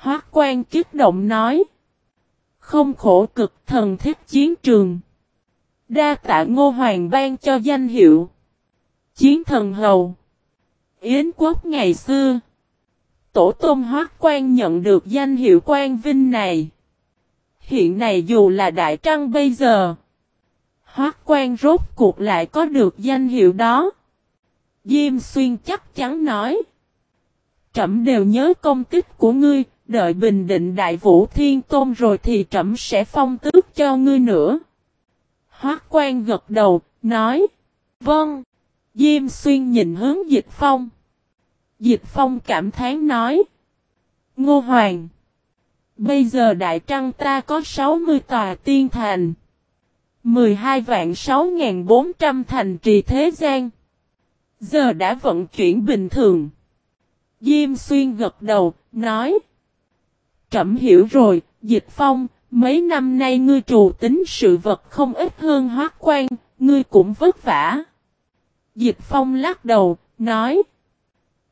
Hoác quan kích động nói. Không khổ cực thần thiết chiến trường. Đa tạ ngô hoàng ban cho danh hiệu. Chiến thần hầu. Yến quốc ngày xưa. Tổ tôm hoác quan nhận được danh hiệu quan vinh này. Hiện này dù là đại trăng bây giờ. Hoác quan rốt cuộc lại có được danh hiệu đó. Diêm xuyên chắc chắn nói. Trẩm đều nhớ công tích của ngươi, đợi bình định đại vũ thiên tôn rồi thì trẫm sẽ phong tước cho ngươi nữa. Hoác quan gật đầu, nói. Vâng. Diêm xuyên nhìn hướng dịch phong. Dịch phong cảm thán nói. Ngô Hoàng. Bây giờ Đại Trăng ta có 60 tòa tiên thành. 12 vạn 6.400 thành trì thế gian. Giờ đã vận chuyển bình thường. Diêm xuyên gật đầu, nói trẫm hiểu rồi, dịch phong, mấy năm nay ngươi trù tính sự vật không ít hơn hoác quan, ngươi cũng vất vả. Dịch phong lắc đầu, nói.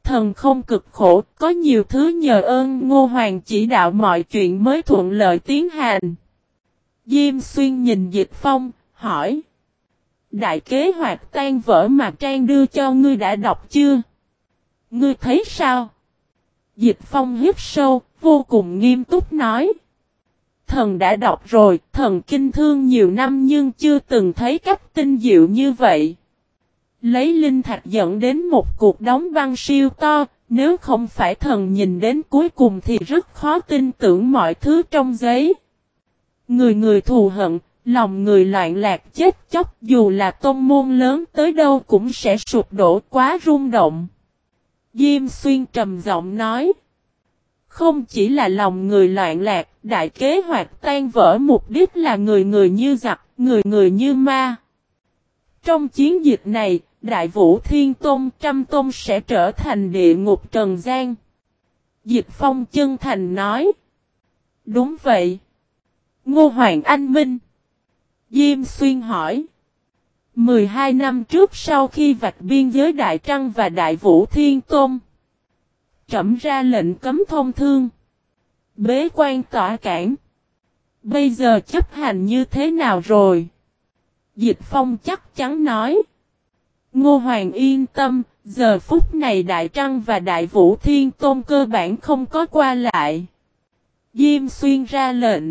Thần không cực khổ, có nhiều thứ nhờ ơn ngô hoàng chỉ đạo mọi chuyện mới thuận lợi tiến hành. Diêm xuyên nhìn dịch phong, hỏi. Đại kế hoạch tan vỡ mà Trang đưa cho ngươi đã đọc chưa? Ngươi thấy sao? Dịch phong hít sâu, vô cùng nghiêm túc nói. Thần đã đọc rồi, thần kinh thương nhiều năm nhưng chưa từng thấy cách tinh diệu như vậy. Lấy linh thạch dẫn đến một cuộc đóng băng siêu to, nếu không phải thần nhìn đến cuối cùng thì rất khó tin tưởng mọi thứ trong giấy. Người người thù hận, lòng người loạn lạc chết chóc dù là tôn môn lớn tới đâu cũng sẽ sụp đổ quá rung động. Diêm xuyên trầm giọng nói. Không chỉ là lòng người loạn lạc, đại kế hoạch tan vỡ mục đích là người người như giặc, người người như ma. Trong chiến dịch này, Đại Vũ Thiên Tôn trăm tôn sẽ trở thành địa ngục trần gian. Dịch Phong chân thành nói. Đúng vậy. Ngô Hoàng Anh Minh. Diêm Xuyên hỏi. 12 năm trước sau khi vạch biên giới Đại Trăng và Đại Vũ Thiên Tôn trẫm ra lệnh cấm thông thương. Bế quan tỏa cản. Bây giờ chấp hành như thế nào rồi? Dịch Phong chắc chắn nói. Ngô Hoàng yên tâm, giờ phút này Đại Trăng và Đại Vũ Thiên Tôn cơ bản không có qua lại. Diêm xuyên ra lệnh.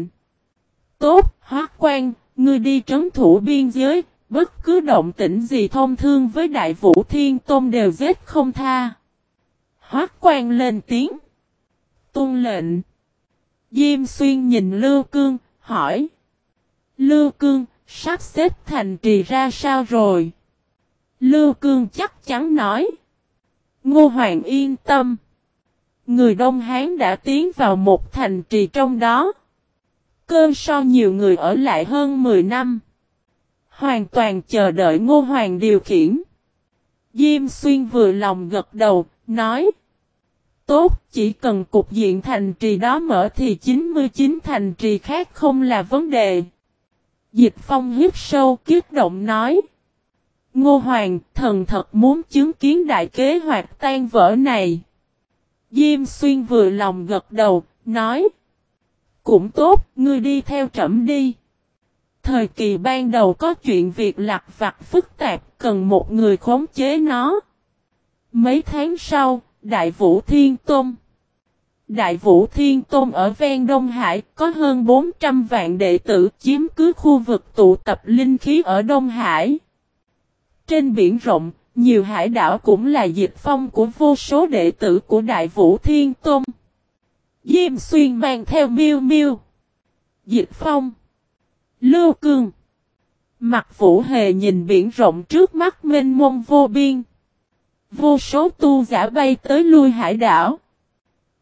Tốt, hóa quan, ngươi đi trấn thủ biên giới, bất cứ động tĩnh gì thông thương với Đại Vũ Thiên Tôn đều giết không tha hoác quan lên tiếng. Tôn lệnh. Diêm xuyên nhìn Lưu Cương, hỏi. Lưu Cương, sắp xếp thành trì ra sao rồi? Lưu Cương chắc chắn nói. Ngô Hoàng yên tâm. Người Đông Hán đã tiến vào một thành trì trong đó. Cơ so nhiều người ở lại hơn 10 năm. Hoàn toàn chờ đợi Ngô Hoàng điều khiển. Diêm Xuyên vừa lòng gật đầu, nói. Tốt, chỉ cần cục diện thành trì đó mở thì 99 thành trì khác không là vấn đề. Dịch Phong hít sâu kiết động nói. Ngô Hoàng, thần thật muốn chứng kiến đại kế hoạch tan vỡ này. Diêm Xuyên vừa lòng gật đầu, nói. Cũng tốt, ngươi đi theo trẫm đi. Thời kỳ ban đầu có chuyện việc lạc vặt phức tạp, cần một người khống chế nó. Mấy tháng sau, Đại Vũ Thiên Tôn Đại Vũ Thiên Tôn ở ven Đông Hải có hơn 400 vạn đệ tử chiếm cứ khu vực tụ tập linh khí ở Đông Hải. Trên biển rộng, nhiều hải đảo cũng là dịch phong của vô số đệ tử của Đại Vũ Thiên Tôn. Diêm Xuyên mang theo miêu miêu. Dịch phong. Lưu Cương. Mặt Vũ Hề nhìn biển rộng trước mắt mênh mông vô biên. Vô số tu giả bay tới lui hải đảo.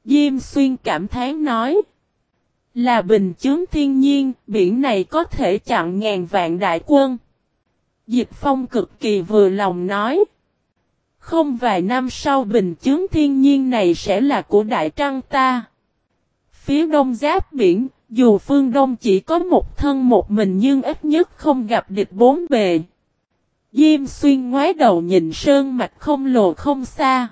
Diêm Xuyên cảm thán nói. Là bình chướng thiên nhiên, biển này có thể chặn ngàn vạn đại quân. Dịch Phong cực kỳ vừa lòng nói. Không vài năm sau bình chướng thiên nhiên này sẽ là của Đại Trăng ta. Phía đông giáp biển, dù phương đông chỉ có một thân một mình nhưng ít nhất không gặp địch bốn bề. Diêm xuyên ngoái đầu nhìn sơn mạch không lồ không xa.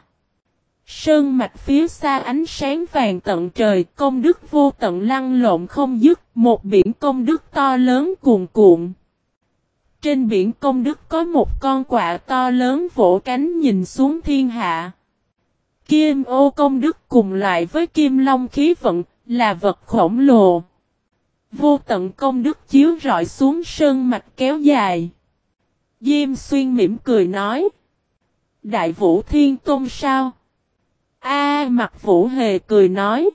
Sơn mạch phía xa ánh sáng vàng tận trời, công đức vô tận lăn lộn không dứt, một biển công đức to lớn cuồn cuộn. Trên biển công đức có một con quạ to lớn vỗ cánh nhìn xuống thiên hạ. Kim ô công đức cùng lại với kim long khí vận, là vật khổng lồ. Vô tận công đức chiếu rọi xuống sơn mạch kéo dài. Diêm xuyên mỉm cười nói. Đại vũ thiên tôn sao? A mặt vũ hề cười nói.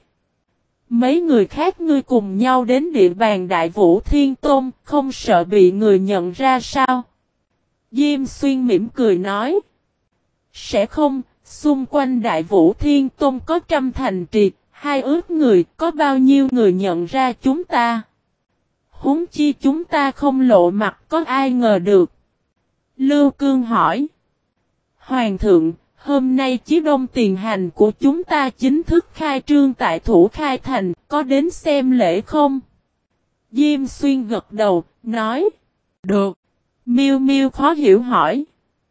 Mấy người khác ngươi cùng nhau đến địa bàn đại vũ thiên tôn, không sợ bị người nhận ra sao? Diêm xuyên mỉm cười nói. Sẽ không, xung quanh đại vũ thiên tôn có trăm thành trì, hai ước người, có bao nhiêu người nhận ra chúng ta? Húng chi chúng ta không lộ mặt có ai ngờ được. Lưu Cương hỏi. Hoàng thượng, hôm nay chí đông tiền hành của chúng ta chính thức khai trương tại thủ khai thành, có đến xem lễ không? Diêm xuyên gật đầu, nói. Được. Miêu Miêu khó hiểu hỏi.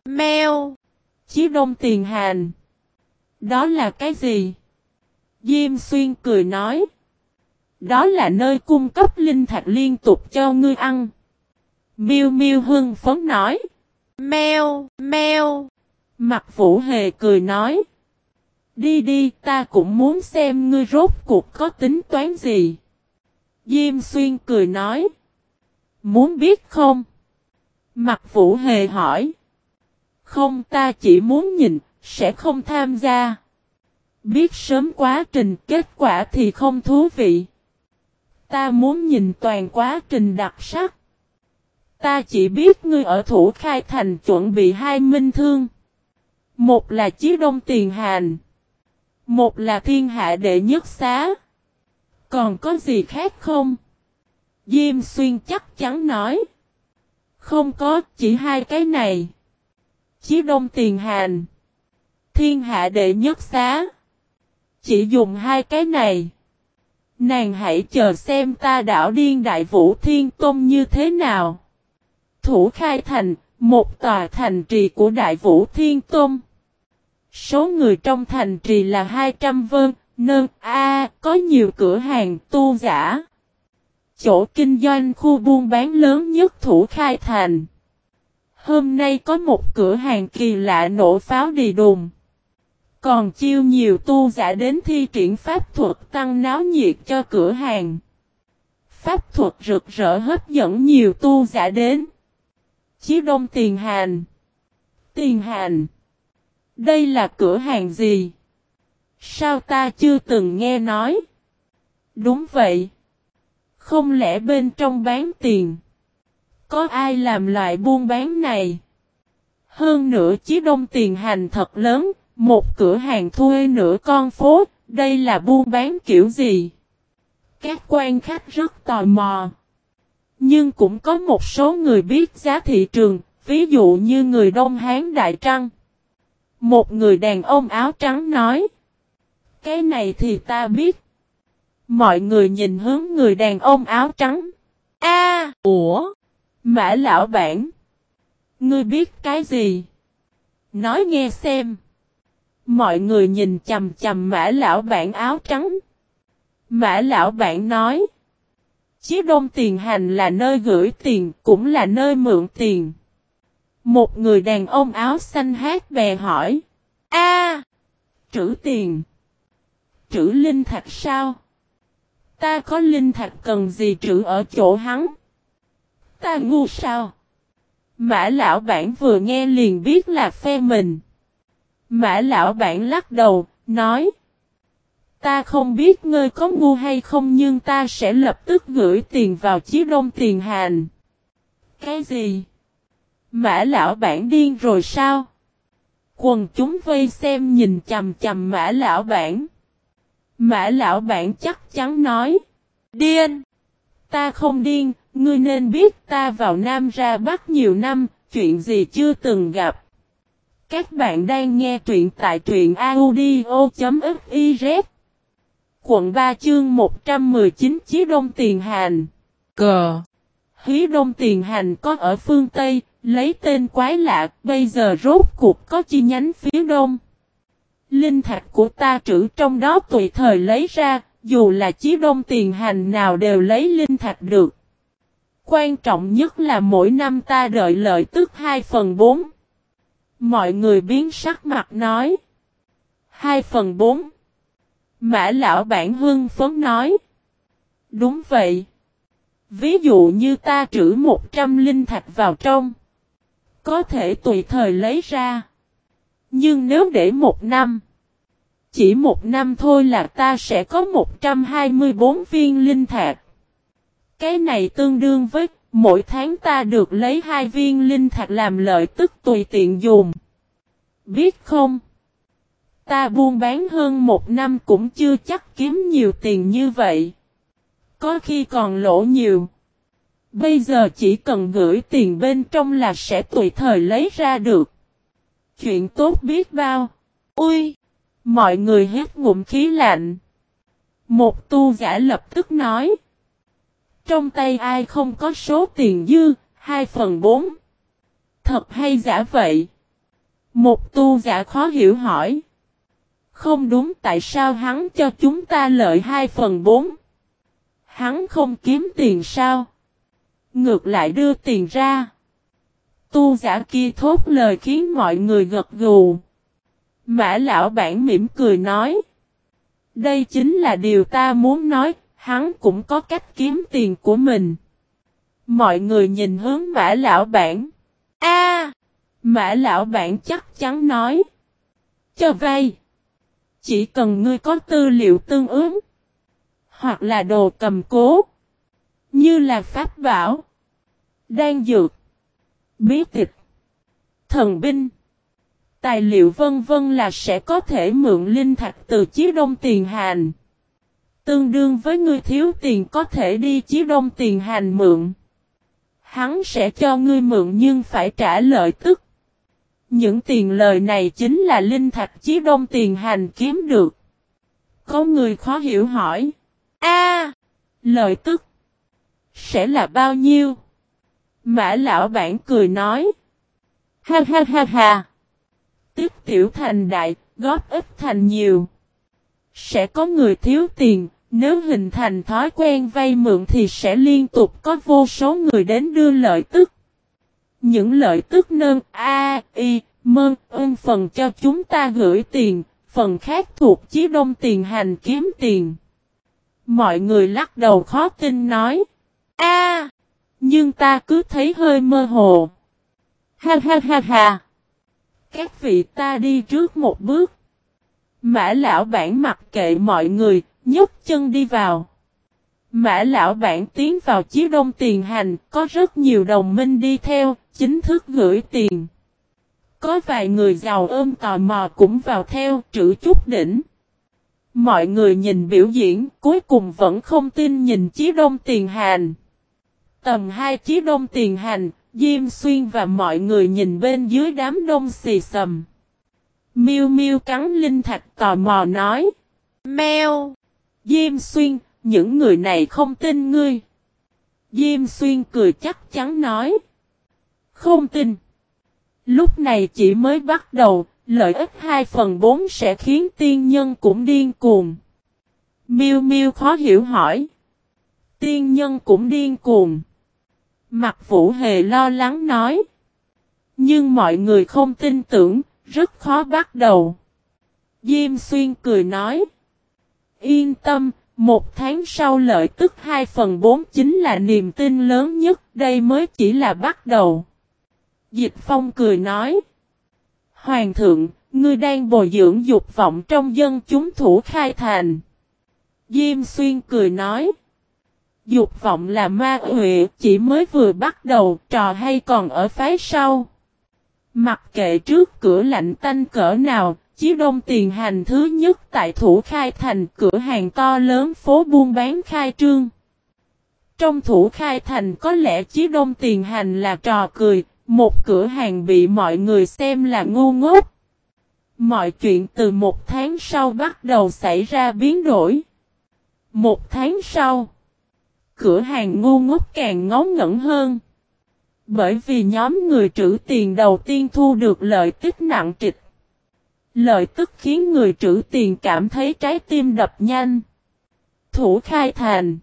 Mèo. Chí đông tiền hành. Đó là cái gì? Diêm xuyên cười nói. Đó là nơi cung cấp linh thạch liên tục cho ngươi ăn. Miêu Miêu hưng phấn nói. Mèo, mèo. Mặt vũ hề cười nói. Đi đi, ta cũng muốn xem ngươi rốt cuộc có tính toán gì. Diêm xuyên cười nói. Muốn biết không? Mặt vũ hề hỏi. Không ta chỉ muốn nhìn, sẽ không tham gia. Biết sớm quá trình kết quả thì không thú vị. Ta muốn nhìn toàn quá trình đặc sắc. Ta chỉ biết ngươi ở thủ khai thành chuẩn bị hai minh thương. Một là chí đông tiền hành. Một là thiên hạ đệ nhất xá. Còn có gì khác không? Diêm xuyên chắc chắn nói. Không có, chỉ hai cái này. Chí đông tiền hành. Thiên hạ đệ nhất xá. Chỉ dùng hai cái này. Nàng hãy chờ xem ta đảo điên đại vũ thiên tôn như thế nào. Thủ khai thành, một tòa thành trì của đại vũ thiên tôn. Số người trong thành trì là 200 vân, nơn, a có nhiều cửa hàng tu giả. Chỗ kinh doanh khu buôn bán lớn nhất thủ khai thành. Hôm nay có một cửa hàng kỳ lạ nổ pháo đi đùng. Còn chiêu nhiều tu giả đến thi triển pháp thuật tăng náo nhiệt cho cửa hàng. Pháp thuật rực rỡ hấp dẫn nhiều tu giả đến. Chí đông tiền Hàn. Tiền Hàn. Đây là cửa hàng gì? Sao ta chưa từng nghe nói? Đúng vậy. Không lẽ bên trong bán tiền? Có ai làm loại buôn bán này? Hơn nữa chí đông tiền hành thật lớn, một cửa hàng thuê nửa con phố, đây là buôn bán kiểu gì? Các quan khách rất tò mò. Nhưng cũng có một số người biết giá thị trường, ví dụ như người Đông Hán Đại Trăng. Một người đàn ông áo trắng nói. Cái này thì ta biết. Mọi người nhìn hướng người đàn ông áo trắng. A, ủa? Mã lão bản. Ngươi biết cái gì? Nói nghe xem. Mọi người nhìn chầm chầm mã lão bản áo trắng. Mã lão bản nói. Chí đông tiền hành là nơi gửi tiền, cũng là nơi mượn tiền. Một người đàn ông áo xanh hát bè hỏi. A, Trữ tiền. Trữ linh thạch sao? Ta có linh thạch cần gì trữ ở chỗ hắn? Ta ngu sao? Mã lão bản vừa nghe liền biết là phe mình. Mã lão bản lắc đầu, nói. Ta không biết ngươi có ngu hay không nhưng ta sẽ lập tức gửi tiền vào chí đông tiền hành. Cái gì? Mã lão bản điên rồi sao? Quần chúng vây xem nhìn chầm chầm mã lão bản. Mã lão bản chắc chắn nói. Điên! Ta không điên, ngươi nên biết ta vào Nam ra Bắc nhiều năm, chuyện gì chưa từng gặp. Các bạn đang nghe truyện tại truyện audio.fif Quận 3 chương 119 Chí Đông Tiền Hành Cờ Hí Đông Tiền Hành có ở phương Tây, lấy tên quái lạ, bây giờ rốt cuộc có chi nhánh phía Đông. Linh thạch của ta trữ trong đó tùy thời lấy ra, dù là chí đông tiền hành nào đều lấy linh thạch được. Quan trọng nhất là mỗi năm ta đợi lợi tức 2 phần 4. Mọi người biến sắc mặt nói. 2 phần 4. Mã lão bản hưng phấn nói. Đúng vậy. Ví dụ như ta trữ 100 linh thạch vào trong. Có thể tùy thời lấy ra. Nhưng nếu để một năm. Chỉ một năm thôi là ta sẽ có 124 viên linh thạch. Cái này tương đương với, mỗi tháng ta được lấy hai viên linh thạch làm lợi tức tùy tiện dùng. Biết không? Ta buôn bán hơn một năm cũng chưa chắc kiếm nhiều tiền như vậy. Có khi còn lỗ nhiều. Bây giờ chỉ cần gửi tiền bên trong là sẽ tùy thời lấy ra được. Chuyện tốt biết bao. Ui! Mọi người hít ngụm khí lạnh. Một tu giả lập tức nói. Trong tay ai không có số tiền dư, 2 phần 4. Thật hay giả vậy? Một tu giả khó hiểu hỏi. Không đúng tại sao hắn cho chúng ta lợi 2 phần 4. Hắn không kiếm tiền sao? Ngược lại đưa tiền ra. Tu giả kia thốt lời khiến mọi người gật gù. Mã lão bản mỉm cười nói. Đây chính là điều ta muốn nói, hắn cũng có cách kiếm tiền của mình. Mọi người nhìn hướng mã lão bản. A, Mã lão bản chắc chắn nói. Cho vay. Chỉ cần ngươi có tư liệu tương ứng. Hoặc là đồ cầm cố. Như là pháp bảo. Đan dược. Bí tịch. Thần binh. Tài liệu vân vân là sẽ có thể mượn linh thạch từ chiếc đông tiền hành. Tương đương với ngươi thiếu tiền có thể đi chiếc đông tiền hành mượn. Hắn sẽ cho ngươi mượn nhưng phải trả lợi tức. Những tiền lời này chính là linh thạch chí đông tiền hành kiếm được. Có người khó hiểu hỏi. A, lời tức. Sẽ là bao nhiêu? Mã lão bản cười nói. Ha ha ha ha. Tiếp tiểu thành đại, góp ít thành nhiều. Sẽ có người thiếu tiền, nếu hình thành thói quen vay mượn thì sẽ liên tục có vô số người đến đưa lợi tức. Những lợi tức nâng A, y mơn ơn phần cho chúng ta gửi tiền, phần khác thuộc chí đông tiền hành kiếm tiền. Mọi người lắc đầu khó tin nói. A, nhưng ta cứ thấy hơi mơ hồ. Ha ha ha ha. Các vị ta đi trước một bước. Mã lão bản mặc kệ mọi người, nhúc chân đi vào. Mã lão bản tiến vào chiếu đông tiền hành, có rất nhiều đồng minh đi theo, chính thức gửi tiền. Có vài người giàu ôm tò mò cũng vào theo trữ chút đỉnh. Mọi người nhìn biểu diễn, cuối cùng vẫn không tin nhìn Chí đông tiền hành. Tầm hai Chí đông tiền hành, Diêm Xuyên và mọi người nhìn bên dưới đám đông xì sầm. Miêu Miêu cắn linh thạch tò mò nói. Mèo! Diêm Xuyên, những người này không tin ngươi. Diêm Xuyên cười chắc chắn nói. Không tin. Lúc này chỉ mới bắt đầu, lợi ích 2 phần 4 sẽ khiến tiên nhân cũng điên cuồng. Miêu Miêu khó hiểu hỏi. Tiên nhân cũng điên cuồng. Mặt Vũ Hề lo lắng nói. Nhưng mọi người không tin tưởng, rất khó bắt đầu. Diêm Xuyên cười nói. Yên tâm, một tháng sau lợi tức 2 phần 4 chính là niềm tin lớn nhất, đây mới chỉ là bắt đầu. Dịch Phong cười nói. Hoàng thượng, ngươi đang bồi dưỡng dục vọng trong dân chúng thủ khai thành. Diêm Xuyên cười nói. Dục vọng là ma huệ, chỉ mới vừa bắt đầu, trò hay còn ở phái sau. Mặc kệ trước cửa lạnh tanh cỡ nào, Chí đông tiền hành thứ nhất tại thủ khai thành cửa hàng to lớn phố buôn bán khai trương. Trong thủ khai thành có lẽ chí đông tiền hành là trò cười, một cửa hàng bị mọi người xem là ngu ngốc. Mọi chuyện từ một tháng sau bắt đầu xảy ra biến đổi. Một tháng sau, cửa hàng ngu ngốc càng ngấu ngẩn hơn. Bởi vì nhóm người trữ tiền đầu tiên thu được lợi tức nặng trịch. Lợi tức khiến người trữ tiền cảm thấy trái tim đập nhanh. Thủ khai thành.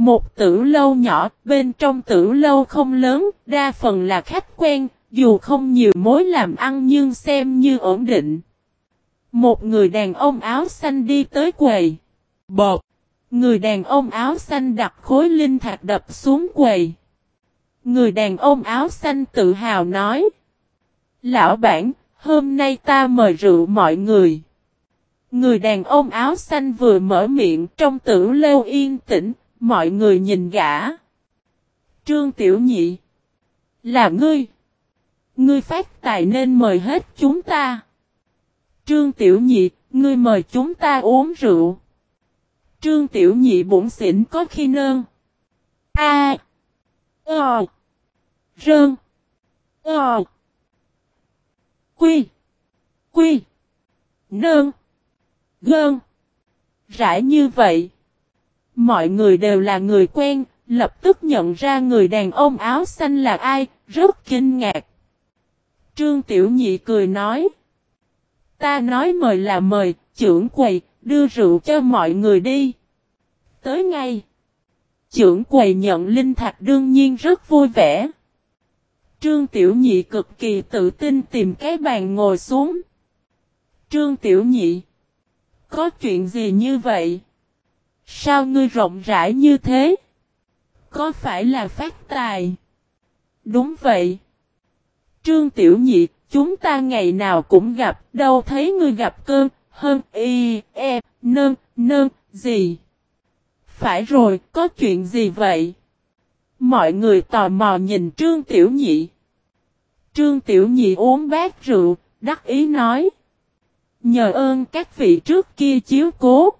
Một tử lâu nhỏ, bên trong tử lâu không lớn, đa phần là khách quen, dù không nhiều mối làm ăn nhưng xem như ổn định. Một người đàn ông áo xanh đi tới quầy. Bột. Người đàn ông áo xanh đặt khối linh thạch đập xuống quầy. Người đàn ông áo xanh tự hào nói. Lão bản, hôm nay ta mời rượu mọi người. Người đàn ông áo xanh vừa mở miệng trong tử lêu yên tĩnh, mọi người nhìn gã. Trương Tiểu Nhị. Là ngươi. Ngươi phát tài nên mời hết chúng ta. Trương Tiểu Nhị, ngươi mời chúng ta uống rượu. Trương Tiểu Nhị bụng xỉn có khi nơn. A. Ờ. Rơn. Ờ. Quy. Quy. Nơn. Gơn. Rãi như vậy. Mọi người đều là người quen, lập tức nhận ra người đàn ông áo xanh là ai, rất kinh ngạc. Trương Tiểu Nhị cười nói. Ta nói mời là mời, trưởng quầy, đưa rượu cho mọi người đi. Tới ngay. Trưởng quầy nhận linh thạch đương nhiên rất vui vẻ. Trương Tiểu Nhị cực kỳ tự tin tìm cái bàn ngồi xuống. Trương Tiểu Nhị. Có chuyện gì như vậy? Sao ngươi rộng rãi như thế? Có phải là phát tài? Đúng vậy. Trương Tiểu Nhị, chúng ta ngày nào cũng gặp, đâu thấy ngươi gặp cơm, hơn, y, e, nơn, nơn, gì? Phải rồi, có chuyện gì vậy? Mọi người tò mò nhìn Trương Tiểu Nhị. Trương Tiểu Nhị uống bát rượu, đắc ý nói. Nhờ ơn các vị trước kia chiếu cố.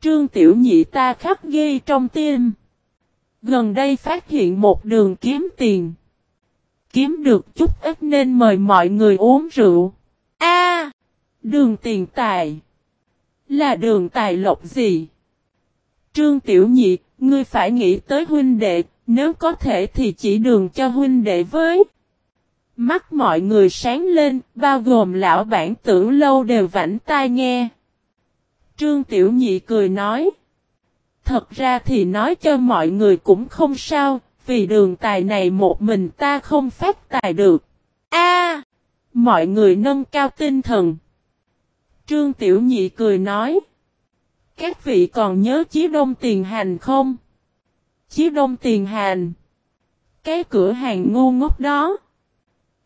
Trương Tiểu Nhị ta khắc ghi trong tim. Gần đây phát hiện một đường kiếm tiền. Kiếm được chút ít nên mời mọi người uống rượu. A, Đường tiền tài. Là đường tài lộc gì? Trương Tiểu Nhị, ngươi phải nghĩ tới huynh đệ, nếu có thể thì chỉ đường cho huynh đệ với. Mắt mọi người sáng lên, bao gồm lão bản tử lâu đều vảnh tai nghe. Trương Tiểu Nhị cười nói. Thật ra thì nói cho mọi người cũng không sao, vì đường tài này một mình ta không phát tài được. A, Mọi người nâng cao tinh thần. Trương Tiểu Nhị cười nói. Các vị còn nhớ Chí Đông Tiền Hành không? Chí Đông Tiền Hành. Cái cửa hàng ngu ngốc đó.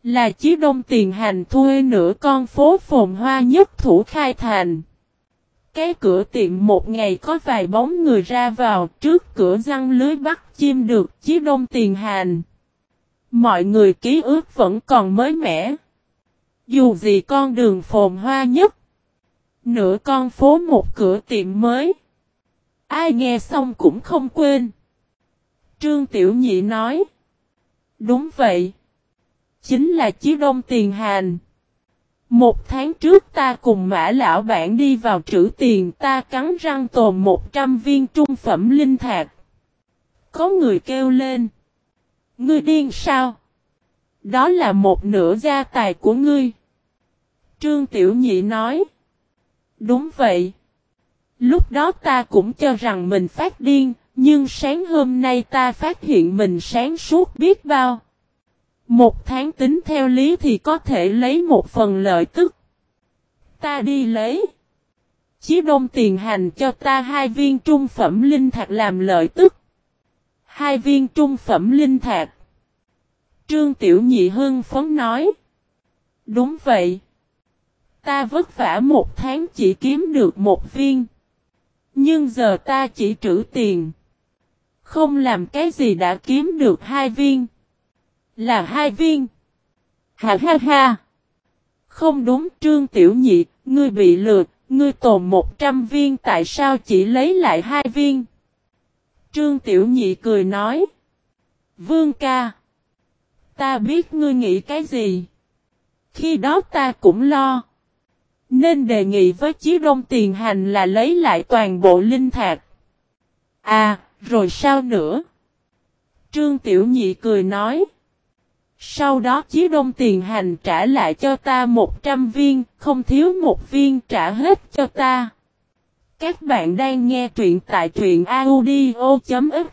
Là Chí Đông Tiền Hành thuê nửa con phố phồn hoa nhất thủ khai thành. Cái cửa tiệm một ngày có vài bóng người ra vào, trước cửa răng lưới bắt chim được Chí Đông Tiền Hành. Mọi người ký ức vẫn còn mới mẻ. Dù gì con đường phồn hoa nhất. Nửa con phố một cửa tiệm mới. Ai nghe xong cũng không quên. Trương Tiểu Nhị nói. Đúng vậy. Chính là Chí Đông Tiền Hàn. Một tháng trước ta cùng mã lão bản đi vào trữ tiền ta cắn răng tồn 100 viên trung phẩm linh thạch. Có người kêu lên. Ngươi điên sao? Đó là một nửa gia tài của ngươi. Trương Tiểu Nhị nói. Đúng vậy. Lúc đó ta cũng cho rằng mình phát điên, nhưng sáng hôm nay ta phát hiện mình sáng suốt biết bao. Một tháng tính theo lý thì có thể lấy một phần lợi tức. Ta đi lấy. Chí đông tiền hành cho ta hai viên trung phẩm linh thạch làm lợi tức. Hai viên trung phẩm linh thạch. Trương Tiểu Nhị Hưng phấn nói. Đúng vậy. Ta vất vả một tháng chỉ kiếm được một viên. Nhưng giờ ta chỉ trữ tiền. Không làm cái gì đã kiếm được hai viên. Là hai viên. Ha ha ha. Không đúng trương tiểu nhị, ngươi bị lừa, ngươi tồn một trăm viên tại sao chỉ lấy lại hai viên. Trương tiểu nhị cười nói. Vương ca. Ta biết ngươi nghĩ cái gì. Khi đó ta cũng lo. Nên đề nghị với Chí Đông Tiền Hành là lấy lại toàn bộ linh thạch. À, rồi sao nữa? Trương Tiểu Nhị cười nói. Sau đó chí đông tiền hành trả lại cho ta 100 viên, không thiếu một viên trả hết cho ta. Các bạn đang nghe truyện tại truyện audio.fiz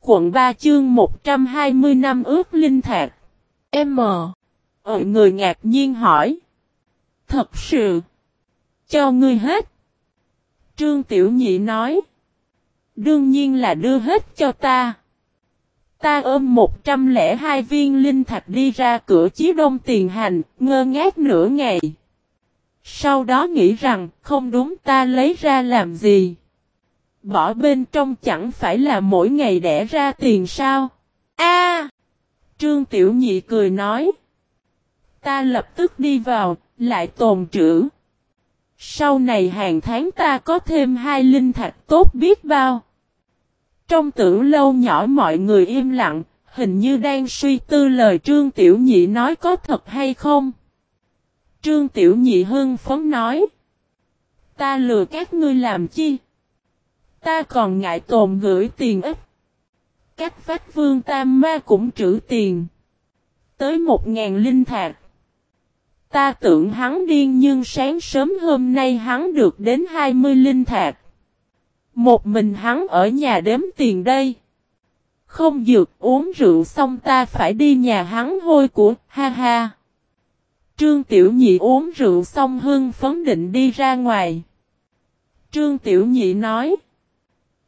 Quận 3 chương 120 năm ước linh thạc M. Ở người ngạc nhiên hỏi. Thật sự. Cho ngươi hết. Trương Tiểu Nhị nói. Đương nhiên là đưa hết cho ta. Ta ôm 102 viên linh thạch đi ra cửa chí đông tiền hành, ngơ ngác nửa ngày. Sau đó nghĩ rằng, không đúng ta lấy ra làm gì. Bỏ bên trong chẳng phải là mỗi ngày đẻ ra tiền sao. A Trương Tiểu Nhị cười nói. Ta lập tức đi vào, lại tồn trữ. Sau này hàng tháng ta có thêm hai linh thạch tốt biết bao. Trong tử lâu nhỏ mọi người im lặng, hình như đang suy tư lời Trương Tiểu Nhị nói có thật hay không. Trương Tiểu Nhị hưng phấn nói. Ta lừa các ngươi làm chi? Ta còn ngại tồn gửi tiền ít. Các phách vương tam ma cũng trữ tiền. Tới một ngàn linh thạch. Ta tưởng hắn điên nhưng sáng sớm hôm nay hắn được đến 20 linh thạch. Một mình hắn ở nhà đếm tiền đây. Không dược uống rượu xong ta phải đi nhà hắn hôi của, ha ha. Trương Tiểu Nhị uống rượu xong hưng phấn định đi ra ngoài. Trương Tiểu Nhị nói.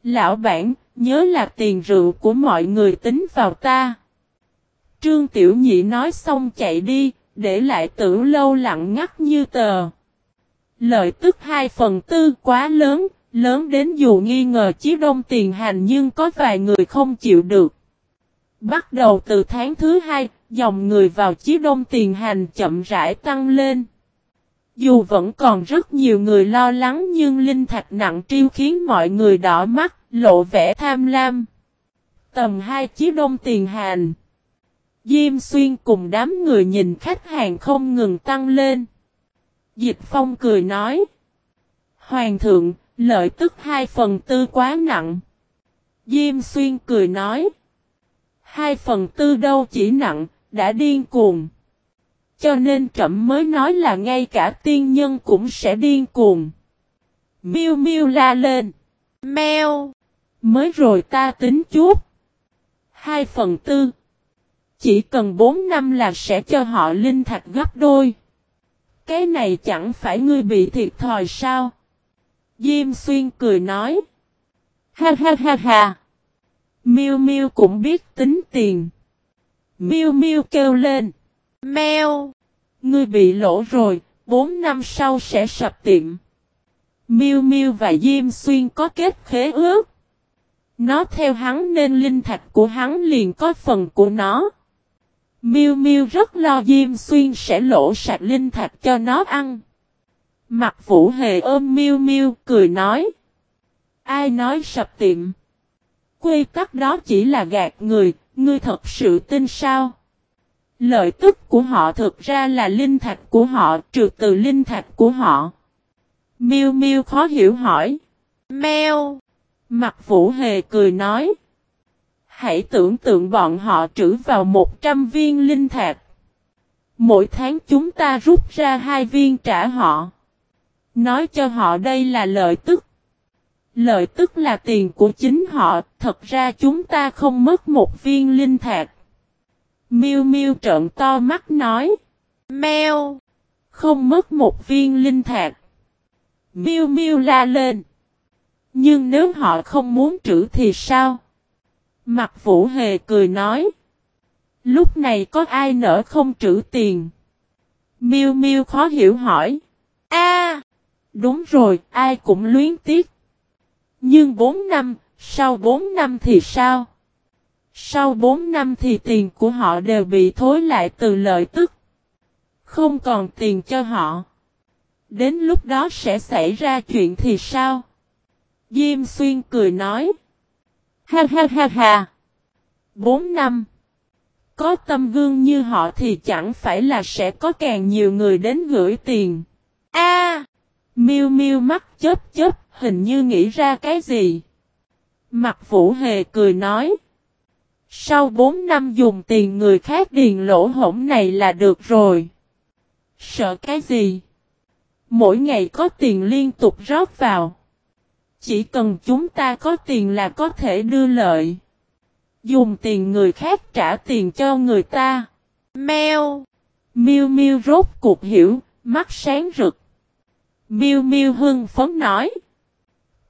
Lão bản, nhớ là tiền rượu của mọi người tính vào ta. Trương Tiểu Nhị nói xong chạy đi, để lại tử lâu lặng ngắt như tờ. Lợi tức 2 phần tư quá lớn, lớn đến dù nghi ngờ chí đông tiền hành nhưng có vài người không chịu được. Bắt đầu từ tháng thứ hai, dòng người vào chí đông tiền hành chậm rãi tăng lên. Dù vẫn còn rất nhiều người lo lắng nhưng linh thạch nặng triêu khiến mọi người đỏ mắt, lộ vẻ tham lam. Tầm 2 chí đông tiền hành. Diêm xuyên cùng đám người nhìn khách hàng không ngừng tăng lên. Dịch phong cười nói. Hoàng thượng, lợi tức hai phần tư quá nặng. Diêm xuyên cười nói. Hai phần tư đâu chỉ nặng, đã điên cuồng. Cho nên trẫm mới nói là ngay cả tiên nhân cũng sẽ điên cuồng. Miu miu la lên. Mèo. Mới rồi ta tính chút. Hai phần tư. Chỉ cần bốn năm là sẽ cho họ linh thạch gấp đôi. Cái này chẳng phải ngươi bị thiệt thòi sao? Diêm xuyên cười nói. Ha ha ha ha. Miu Miu cũng biết tính tiền. Miu Miu kêu lên. Mèo. Ngươi bị lỗ rồi, bốn năm sau sẽ sập tiệm. Miu Miu và Diêm Xuyên có kết khế ước. Nó theo hắn nên linh thạch của hắn liền có phần của nó. Miu Miu rất lo Diêm Xuyên sẽ lỗ sạch linh thạch cho nó ăn. Mặt Vũ Hề ôm Miu Miu cười nói. Ai nói sập tiệm? Quy tắc đó chỉ là gạt người, ngươi thật sự tin sao? Lợi tức của họ thực ra là linh thạch của họ trừ từ linh thạch của họ. Miu Miu khó hiểu hỏi. Mèo. Mặt Vũ Hề cười nói. Hãy tưởng tượng bọn họ trữ vào 100 viên linh thạch. Mỗi tháng chúng ta rút ra hai viên trả họ. Nói cho họ đây là lợi tức. Lợi tức là tiền của chính họ, thật ra chúng ta không mất một viên linh thạch. Miu Miu trợn to mắt nói. Mèo! Không mất một viên linh thạch. Miu Miu la lên. Nhưng nếu họ không muốn trữ thì sao? Mặt Vũ Hề cười nói. Lúc này có ai nỡ không trữ tiền? Miu Miu khó hiểu hỏi. A, đúng rồi, ai cũng luyến tiếc. Nhưng 4 năm, sau 4 năm thì sao? Sau 4 năm thì tiền của họ đều bị thối lại từ lợi tức. Không còn tiền cho họ. Đến lúc đó sẽ xảy ra chuyện thì sao? Diêm xuyên cười nói. Ha ha ha ha. 4 năm. Có tâm gương như họ thì chẳng phải là sẽ có càng nhiều người đến gửi tiền. A, à, Miu Miu mắt chớp chớp, hình như nghĩ ra cái gì. Mặt Vũ Hề cười nói. Sau 4 năm dùng tiền người khác điền lỗ hổng này là được rồi. Sợ cái gì? Mỗi ngày có tiền liên tục rót vào. Chỉ cần chúng ta có tiền là có thể đưa lợi. Dùng tiền người khác trả tiền cho người ta. Mèo. Miu Miu rốt cuộc hiểu, mắt sáng rực. Miu Miu hưng phấn nói.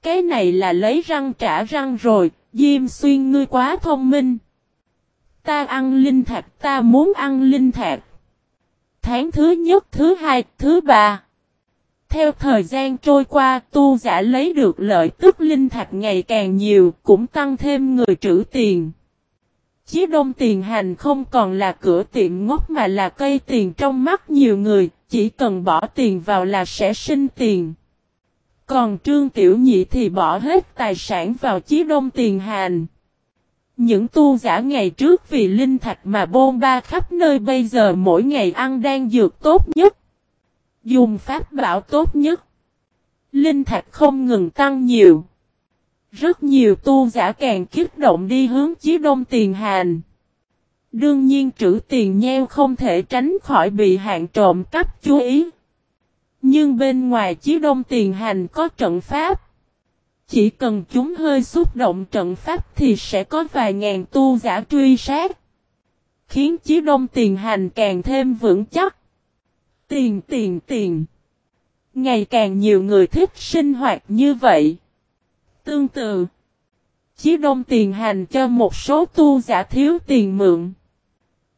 Cái này là lấy răng trả răng rồi, Diêm Xuyên ngươi quá thông minh. Ta ăn linh thạch, ta muốn ăn linh thạch. Tháng thứ nhất, thứ hai, thứ ba. Theo thời gian trôi qua, tu giả lấy được lợi tức linh thạch ngày càng nhiều, cũng tăng thêm người trữ tiền. Chí đông tiền hành không còn là cửa tiệm ngốc mà là cây tiền trong mắt nhiều người, chỉ cần bỏ tiền vào là sẽ sinh tiền. Còn Trương Tiểu Nhị thì bỏ hết tài sản vào chí đông tiền hàn. Những tu giả ngày trước vì linh thạch mà bôn ba khắp nơi bây giờ mỗi ngày ăn đang dược tốt nhất. Dùng pháp bảo tốt nhất. Linh thạch không ngừng tăng nhiều. Rất nhiều tu giả càng kích động đi hướng chí đông tiền hàn. Đương nhiên trữ tiền nheo không thể tránh khỏi bị hạn trộm cắp chú ý. Nhưng bên ngoài chí đông tiền hành có trận pháp. Chỉ cần chúng hơi xúc động trận pháp thì sẽ có vài ngàn tu giả truy sát. Khiến chí đông tiền hành càng thêm vững chắc. Tiền tiền tiền. Ngày càng nhiều người thích sinh hoạt như vậy. Tương tự. Chí đông tiền hành cho một số tu giả thiếu tiền mượn.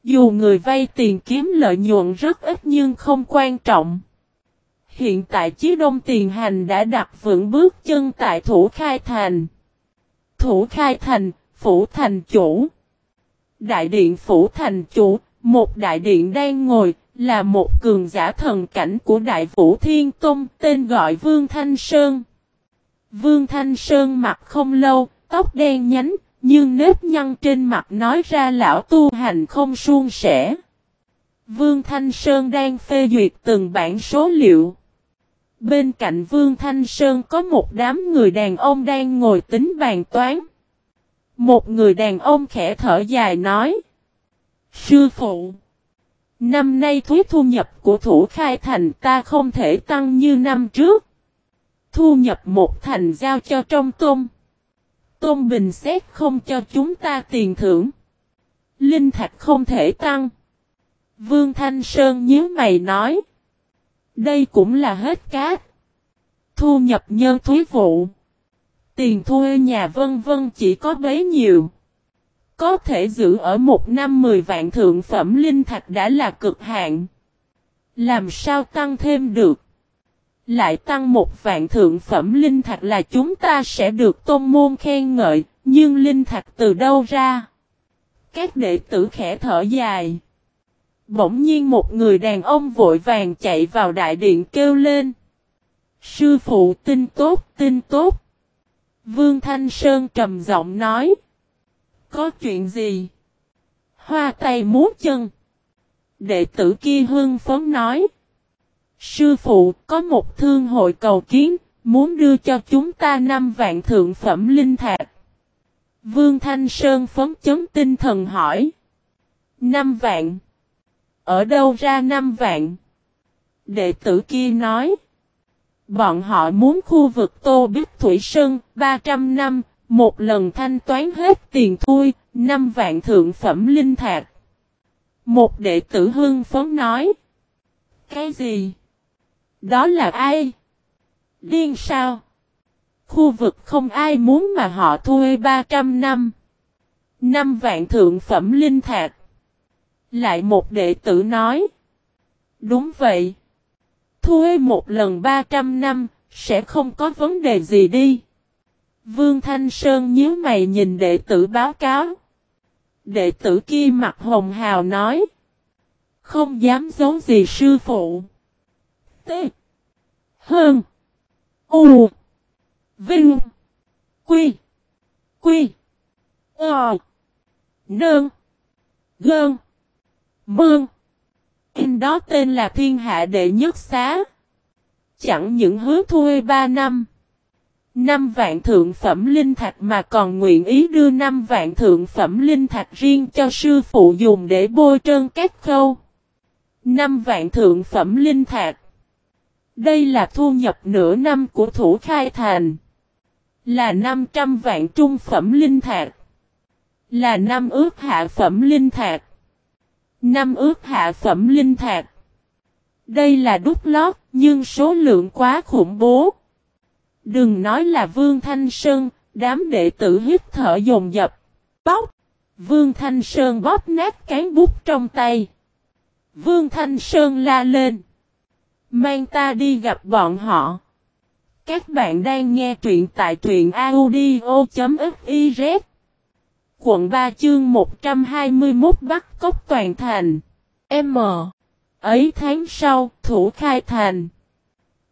Dù người vay tiền kiếm lợi nhuận rất ít nhưng không quan trọng. Hiện tại Chí Đông Tiền Hành đã đặt vững bước chân tại Thủ Khai Thành. Thủ Khai Thành, Phủ Thành Chủ. Đại điện Phủ Thành Chủ, một đại điện đang ngồi, là một cường giả thần cảnh của Đại Vũ Thiên Tông, tên gọi Vương Thanh Sơn. Vương Thanh Sơn mặc không lâu, tóc đen nhánh, nhưng nếp nhăn trên mặt nói ra lão tu hành không suôn sẻ. Vương Thanh Sơn đang phê duyệt từng bản số liệu. Bên cạnh Vương Thanh Sơn có một đám người đàn ông đang ngồi tính bàn toán. Một người đàn ông khẽ thở dài nói. Sư phụ. Năm nay thuế thu nhập của thủ khai thành ta không thể tăng như năm trước. Thu nhập một thành giao cho trong tôm. Tôn Bình xét không cho chúng ta tiền thưởng. Linh thạch không thể tăng. Vương Thanh Sơn nhớ mày nói. Đây cũng là hết cát. Thu nhập nhân thuế vụ. Tiền thuê nhà vân vân chỉ có bấy nhiêu. Có thể giữ ở một năm 10 vạn thượng phẩm linh thạch đã là cực hạn. Làm sao tăng thêm được? Lại tăng một vạn thượng phẩm linh thạch là chúng ta sẽ được tôn môn khen ngợi, nhưng linh thạch từ đâu ra? Các đệ tử khẽ thở dài. Bỗng nhiên một người đàn ông vội vàng chạy vào đại điện kêu lên. Sư phụ tin tốt, tin tốt. Vương Thanh Sơn trầm giọng nói. Có chuyện gì? Hoa tay múa chân. Đệ tử kia hưng phấn nói. Sư phụ có một thương hội cầu kiến, muốn đưa cho chúng ta năm vạn thượng phẩm linh thạch. Vương Thanh Sơn phấn chấn tinh thần hỏi. Năm vạn. Ở đâu ra năm vạn? Đệ tử kia nói. Bọn họ muốn khu vực Tô Bích Thủy Sơn 300 năm, một lần thanh toán hết tiền thui, năm vạn thượng phẩm linh thạch. Một đệ tử hưng phấn nói. Cái gì? Đó là ai? Điên sao? Khu vực không ai muốn mà họ thuê 300 năm. Năm vạn thượng phẩm linh thạch. Lại một đệ tử nói. Đúng vậy. Thuê một lần 300 năm, sẽ không có vấn đề gì đi. Vương Thanh Sơn nhíu mày nhìn đệ tử báo cáo. Đệ tử kia mặt hồng hào nói. Không dám giấu gì sư phụ. T. Hơn. U. Vinh. Quy. Quy. Ờ. Nơn. Gơn. Mương. In đó tên là thiên hạ đệ nhất xá. Chẳng những hứa thuê ba năm. năm vạn thượng phẩm linh thạch mà còn nguyện ý đưa năm vạn thượng phẩm linh thạch riêng cho sư phụ dùng để bôi trơn các khâu. Năm vạn thượng phẩm linh thạch. Đây là thu nhập nửa năm của thủ khai thành. Là 500 vạn trung phẩm linh thạch. Là năm ước hạ phẩm linh thạch. Năm ước hạ phẩm linh thạch. Đây là đúc lót, nhưng số lượng quá khủng bố. Đừng nói là Vương Thanh Sơn, đám đệ tử hít thở dồn dập. Bóc! Vương Thanh Sơn bóp nát cán bút trong tay. Vương Thanh Sơn la lên. Mang ta đi gặp bọn họ. Các bạn đang nghe truyện tại truyện audio.fiz. Quận 3 chương 121 Bắc Cốc Toàn Thành. M. Ấy tháng sau, thủ khai thành.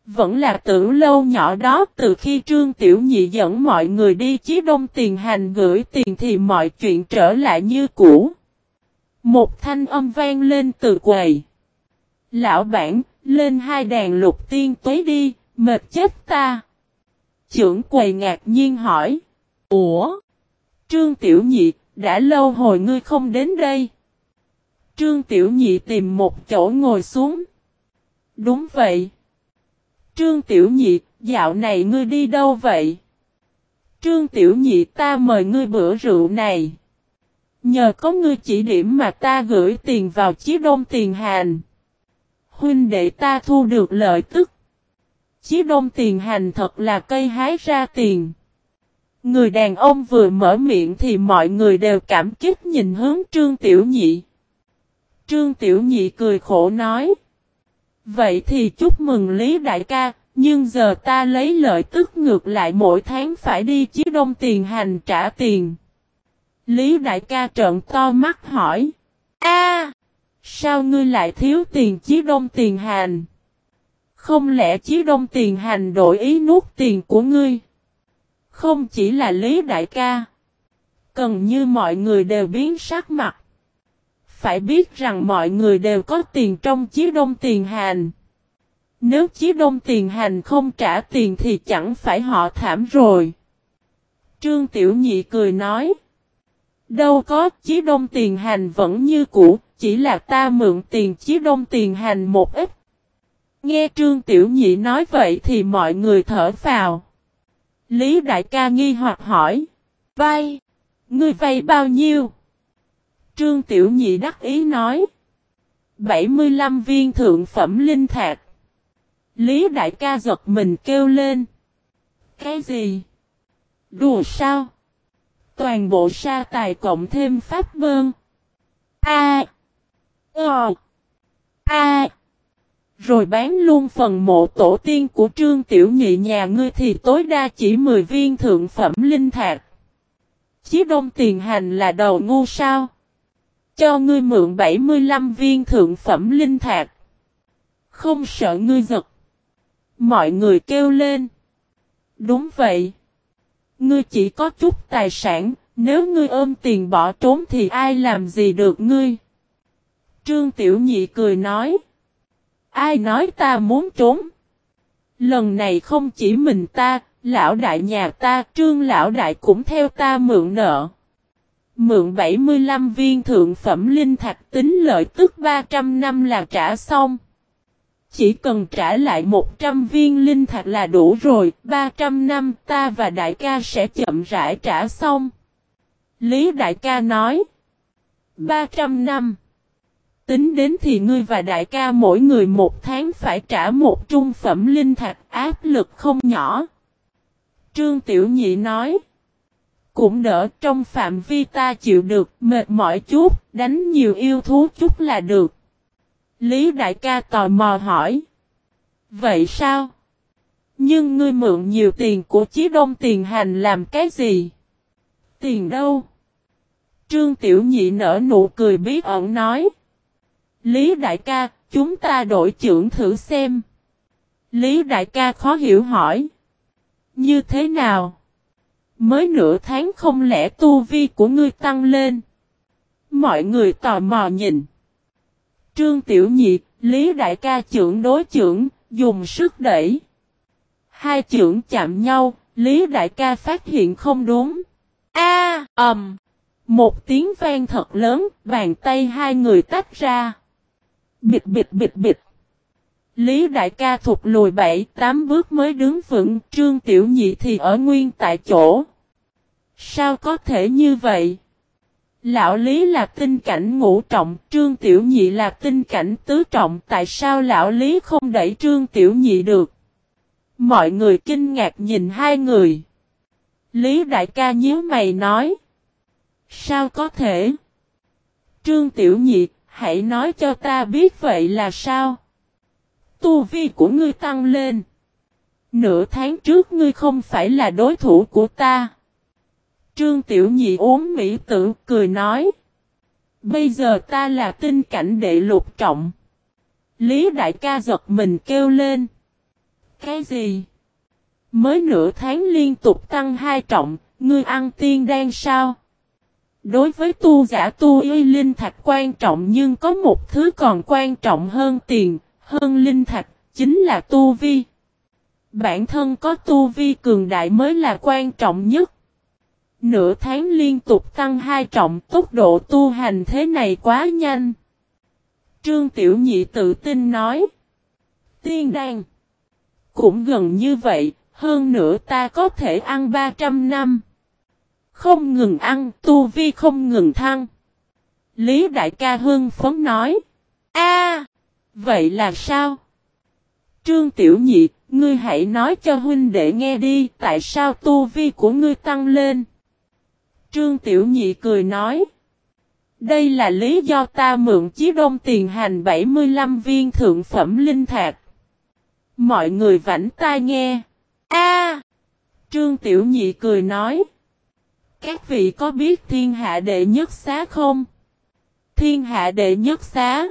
Vẫn là tử lâu nhỏ đó từ khi Trương Tiểu Nhị dẫn mọi người đi chí đông tiền hành gửi tiền thì mọi chuyện trở lại như cũ. Một thanh âm vang lên từ quầy. Lão bản, lên hai đàn lục tiên tuế đi, mệt chết ta. Trưởng quầy ngạc nhiên hỏi. Ủa? Trương Tiểu Nhị, đã lâu hồi ngươi không đến đây. Trương Tiểu Nhị tìm một chỗ ngồi xuống. Đúng vậy. Trương Tiểu Nhị, dạo này ngươi đi đâu vậy? Trương Tiểu Nhị ta mời ngươi bữa rượu này. Nhờ có ngươi chỉ điểm mà ta gửi tiền vào chí đông tiền hành. Huynh đệ ta thu được lợi tức. Chí đông tiền hành thật là cây hái ra tiền. Người đàn ông vừa mở miệng thì mọi người đều cảm kích nhìn hướng Trương Tiểu Nhị. Trương Tiểu Nhị cười khổ nói. Vậy thì chúc mừng Lý Đại ca, nhưng giờ ta lấy lợi tức ngược lại mỗi tháng phải đi chí đông tiền hành trả tiền. Lý Đại ca trợn to mắt hỏi. a Sao ngươi lại thiếu tiền chí đông tiền hành? Không lẽ chí đông tiền hành đổi ý nuốt tiền của ngươi? Không chỉ là Lý Đại ca. Cần như mọi người đều biến sắc mặt. Phải biết rằng mọi người đều có tiền trong chí đông tiền hành. Nếu chí đông tiền hành không trả tiền thì chẳng phải họ thảm rồi. Trương Tiểu Nhị cười nói. Đâu có chí đông tiền hành vẫn như cũ, chỉ là ta mượn tiền chí đông tiền hành một ít. Nghe Trương Tiểu Nhị nói vậy thì mọi người thở phào. Lý Đại ca nghi hoặc hỏi. Vay. Ngươi vay bao nhiêu? Trương Tiểu Nhị đắc ý nói. 75 viên thượng phẩm linh thạch. Lý Đại ca giật mình kêu lên. Cái gì? Đùa sao? Toàn bộ sa tài cộng thêm pháp bơn. A. O. A. Rồi bán luôn phần mộ tổ tiên của trương tiểu nhị nhà ngươi thì tối đa chỉ 10 viên thượng phẩm linh thạch. Chí đông tiền hành là đầu ngu sao? Cho ngươi mượn 75 viên thượng phẩm linh thạch. Không sợ ngươi giật. Mọi người kêu lên. Đúng vậy. Ngươi chỉ có chút tài sản, nếu ngươi ôm tiền bỏ trốn thì ai làm gì được ngươi? Trương Tiểu Nhị cười nói. Ai nói ta muốn trốn? Lần này không chỉ mình ta, lão đại nhà ta, trương lão đại cũng theo ta mượn nợ. Mượn 75 viên thượng phẩm linh thạch tính lợi tức 300 năm là trả xong. Chỉ cần trả lại 100 viên linh thạch là đủ rồi, 300 năm ta và đại ca sẽ chậm rãi trả xong. Lý đại ca nói. 300 năm. Tính đến thì ngươi và đại ca mỗi người một tháng phải trả một trung phẩm linh thạch áp lực không nhỏ. Trương Tiểu Nhị nói. Cũng đỡ trong phạm vi ta chịu được mệt mỏi chút, đánh nhiều yêu thú chút là được. Lý đại ca tò mò hỏi. Vậy sao? Nhưng ngươi mượn nhiều tiền của chí đông tiền hành làm cái gì? Tiền đâu? Trương Tiểu Nhị nở nụ cười bí ẩn nói. Lý đại ca, chúng ta đổi trưởng thử xem. Lý đại ca khó hiểu hỏi. Như thế nào? Mới nửa tháng không lẽ tu vi của ngươi tăng lên? Mọi người tò mò nhìn. Trương Tiểu Nhị, Lý đại ca trưởng đối trưởng, dùng sức đẩy. Hai trưởng chạm nhau, Lý đại ca phát hiện không đúng. A, ầm. một tiếng vang thật lớn, bàn tay hai người tách ra. Bịt bịt bịt bịt. Lý đại ca thụt lùi bảy tám bước mới đứng vững, trương tiểu nhị thì ở nguyên tại chỗ. Sao có thể như vậy? Lão Lý là tinh cảnh ngũ trọng, Trương Tiểu Nhị là tinh cảnh tứ trọng, tại sao lão Lý không đẩy Trương Tiểu Nhị được? Mọi người kinh ngạc nhìn hai người. Lý đại ca nhíu mày nói. Sao có thể? Trương Tiểu Nhị, hãy nói cho ta biết vậy là sao? Tu vi của ngươi tăng lên. Nửa tháng trước ngươi không phải là đối thủ của ta. Trương Tiểu Nhị uống mỹ tử cười nói. Bây giờ ta là tinh cảnh đệ lục trọng. Lý đại ca giật mình kêu lên. Cái gì? Mới nửa tháng liên tục tăng hai trọng, ngươi ăn tiên đan sao? Đối với tu giả tu y linh thạch quan trọng nhưng có một thứ còn quan trọng hơn tiền, hơn linh thạch, chính là tu vi. Bản thân có tu vi cường đại mới là quan trọng nhất. Nửa tháng liên tục tăng hai trọng tốc độ tu hành thế này quá nhanh. Trương Tiểu Nhị tự tin nói. Tiên đan. Cũng gần như vậy, hơn nữa ta có thể ăn 300 năm. Không ngừng ăn, tu vi không ngừng thăng. Lý Đại ca hưng phấn nói. a vậy là sao? Trương Tiểu Nhị, ngươi hãy nói cho huynh đệ nghe đi, tại sao tu vi của ngươi tăng lên? Trương Tiểu Nhị cười nói. Đây là lý do ta mượn chí đông tiền hành 75 viên thượng phẩm linh thạch. Mọi người vảnh tai nghe. A! Trương Tiểu Nhị cười nói. Các vị có biết thiên hạ đệ nhất xá không? Thiên hạ đệ nhất xá.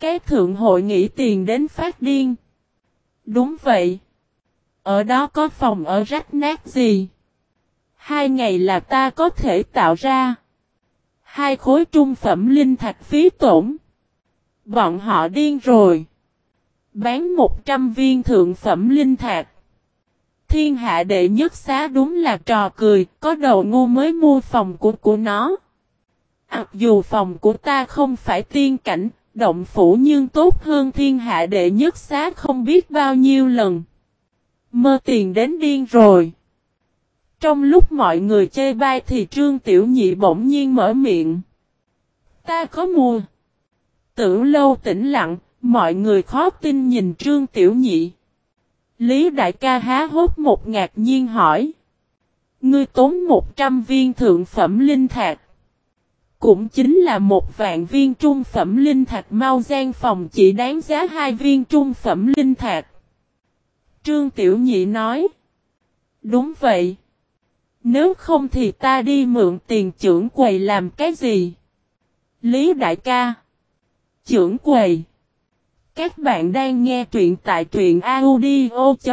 Cái thượng hội nghĩ tiền đến phát điên. Đúng vậy. Ở đó có phòng ở rách nát gì? Hai ngày là ta có thể tạo ra. Hai khối trung phẩm linh thạch phí tổn. Bọn họ điên rồi. Bán 100 viên thượng phẩm linh thạch. Thiên hạ đệ nhất xá đúng là trò cười, có đầu ngu mới mua phòng của của nó. Mặc dù phòng của ta không phải tiên cảnh, động phủ nhưng tốt hơn thiên hạ đệ nhất xá không biết bao nhiêu lần. Mơ tiền đến điên rồi. Trong lúc mọi người chơi bai thì Trương Tiểu Nhị bỗng nhiên mở miệng. Ta có mua. Tử lâu tĩnh lặng, mọi người khó tin nhìn Trương Tiểu Nhị. Lý Đại ca há hốt một ngạc nhiên hỏi. Ngươi tốn 100 viên thượng phẩm linh thạch. Cũng chính là một vạn viên trung phẩm linh thạch mau gian phòng chỉ đáng giá hai viên trung phẩm linh thạch. Trương Tiểu Nhị nói. Đúng vậy. Nếu không thì ta đi mượn tiền trưởng quầy làm cái gì? Lý đại ca. Trưởng quầy. Các bạn đang nghe truyện tại truyện audio.fiz.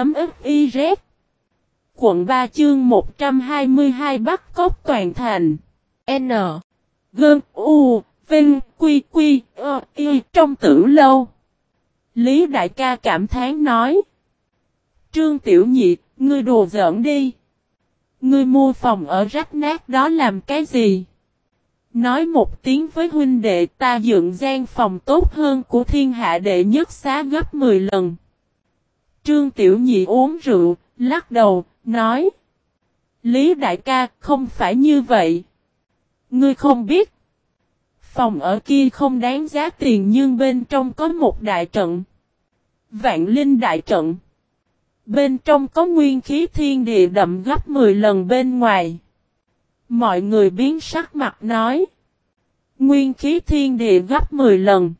Quận 3 chương 122 Bắc Cốc Toàn Thành. N. Gơn U. Vinh. Quy. Quy. Ơ. Y. Trong tử lâu. Lý đại ca cảm thán nói. Trương Tiểu Nhị, ngươi đồ giỡn đi. Ngươi mua phòng ở rách nát đó làm cái gì? Nói một tiếng với huynh đệ ta dựng gian phòng tốt hơn của thiên hạ đệ nhất xá gấp 10 lần. Trương Tiểu Nhị uống rượu, lắc đầu, nói. Lý đại ca, không phải như vậy. Ngươi không biết. Phòng ở kia không đáng giá tiền nhưng bên trong có một đại trận. Vạn linh đại trận. Bên trong có nguyên khí thiên địa đậm gấp 10 lần bên ngoài. Mọi người biến sắc mặt nói. Nguyên khí thiên địa gấp 10 lần.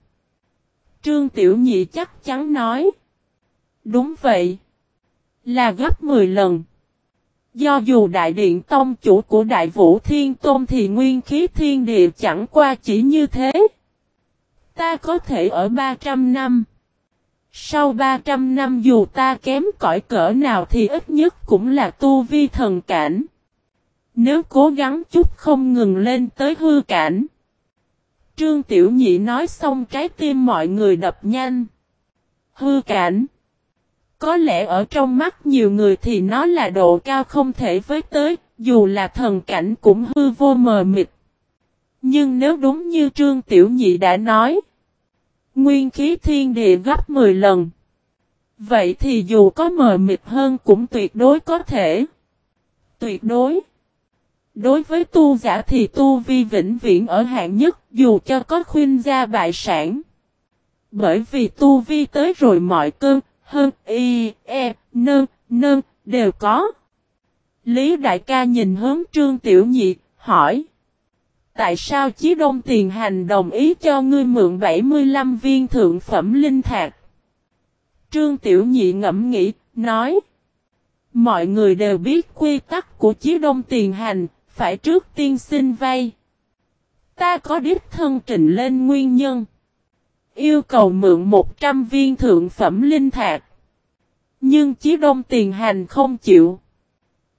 Trương Tiểu Nhị chắc chắn nói. Đúng vậy. Là gấp 10 lần. Do dù đại điện tông chủ của đại vũ thiên tôn thì nguyên khí thiên địa chẳng qua chỉ như thế. Ta có thể ở 300 năm. Sau 300 năm dù ta kém cỏi cỡ nào thì ít nhất cũng là tu vi thần cảnh. Nếu cố gắng chút không ngừng lên tới hư cảnh. Trương Tiểu Nhị nói xong trái tim mọi người đập nhanh. Hư cảnh. Có lẽ ở trong mắt nhiều người thì nó là độ cao không thể với tới, dù là thần cảnh cũng hư vô mờ mịt. Nhưng nếu đúng như Trương Tiểu Nhị đã nói, nguyên khí thiên địa gấp 10 lần. Vậy thì dù có mờ mịt hơn cũng tuyệt đối có thể. Tuyệt đối. Đối với tu giả thì tu vi vĩnh viễn ở hạng nhất dù cho có khuyên gia bại sản. Bởi vì tu vi tới rồi mọi cơn, hơn, y, e, nơn, nơn, đều có. Lý đại ca nhìn hướng trương tiểu nhị, hỏi. Tại sao chí đông tiền hành đồng ý cho ngươi mượn 75 viên thượng phẩm linh thạch? Trương tiểu nhị ngẫm nghĩ, nói. Mọi người đều biết quy tắc của chí đông tiền hành, phải trước tiên xin vay. Ta có đích thân trình lên nguyên nhân. Yêu cầu mượn 100 viên thượng phẩm linh thạch. Nhưng chí đông tiền hành không chịu.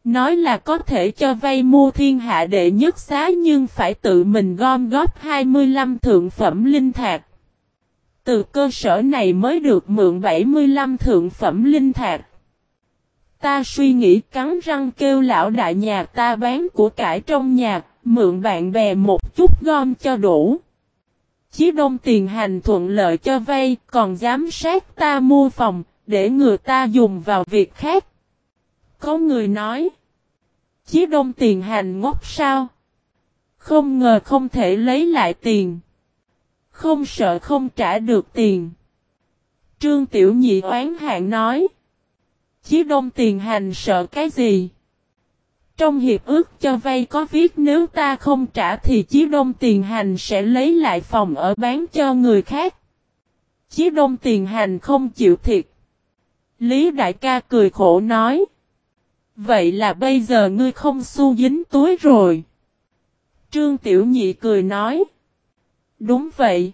Nói là có thể cho vay mua thiên hạ đệ nhất xá nhưng phải tự mình gom góp 25 thượng phẩm linh thạch. Từ cơ sở này mới được mượn 75 thượng phẩm linh thạch. Ta suy nghĩ cắn răng kêu lão đại nhà ta bán của cải trong nhà, mượn bạn bè một chút gom cho đủ. Chí đông tiền hành thuận lợi cho vay, còn giám sát ta mua phòng, để người ta dùng vào việc khác. Có người nói, Chí đông tiền hành ngốc sao? Không ngờ không thể lấy lại tiền. Không sợ không trả được tiền. Trương Tiểu Nhị oán hạn nói. Chí đông tiền hành sợ cái gì? Trong hiệp ước cho vay có viết nếu ta không trả thì chí đông tiền hành sẽ lấy lại phòng ở bán cho người khác. Chí đông tiền hành không chịu thiệt. Lý đại ca cười khổ nói. Vậy là bây giờ ngươi không xu dính túi rồi. Trương Tiểu Nhị cười nói. Đúng vậy.